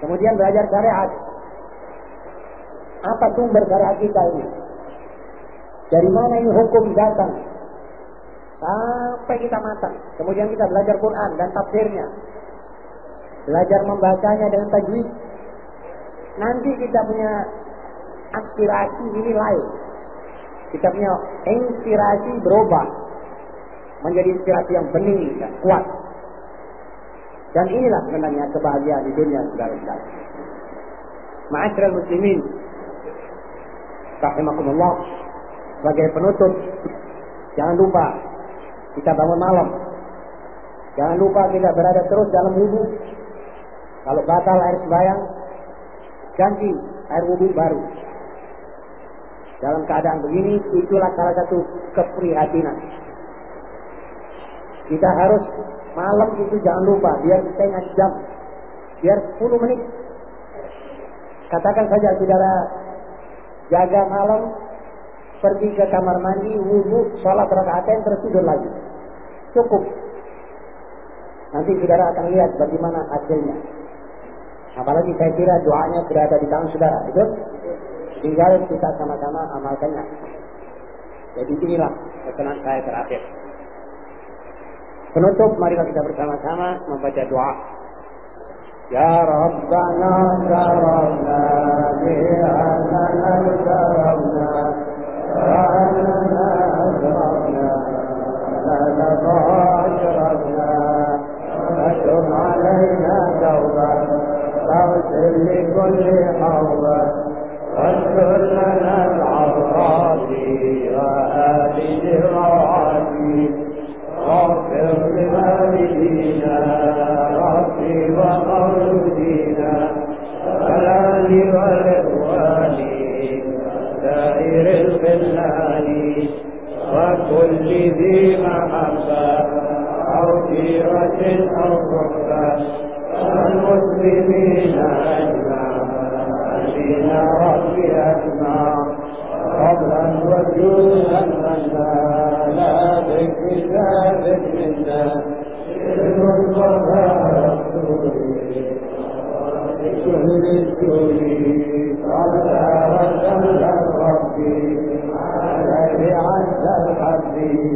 Kemudian belajar syariat. Apa sumber syariat kita ini? Dari mana ini hukum datang? Sampai kita matang. Kemudian kita belajar Quran dan tafsirnya. Belajar membacanya dengan tajwid. Nanti kita punya aspirasi ini lain. Kita punya inspirasi berubah. Menjadi inspirasi yang bening dan kuat. Dan inilah sebenarnya kebahagiaan di dunia saudara-saudara. Ma'asyiral muslimin rahimakumullah sebagai penutup jangan lupa kita bangun malam. Jangan lupa kita berada terus dalam wudhu. Kalau batal air sembahyang ganti air wudhu baru. Dalam keadaan begini itulah salah satu keprihatinan. Kita harus malam itu jangan lupa biar setengah jam biar 10 menit. Katakan saja saudara jaga malam, pergi ke kamar mandi, wudhu, sholat rakaatain, terus tidur lagi Cukup. Nanti saudara akan lihat bagaimana hasilnya. Apalagi saya kira doanya sudah ada di tangan saudara, itu tinggal kita sama-sama amalkannya. Jadi inilah pesanan saya terakhir. Penutup, mari kita bersama-sama membaca doa. يا ربنا كرمنا بأننا كرمنا وأننا أشرفنا لك أشرفنا فتب علينا توبة فاغفر لكل حوبة واستر لنا العورات وآل الرواتي واغفر لوالدينا ربي ومولودينا والآل والإخوان سائر الخلان وكل ذي كبيرة أو كفرة أجمع، أجينا ربي أجمع قبلا وجودا منا لا بكتابك منا المصطفى رسولي شهدتني صلى وسلم ربي عليه عز الحبيب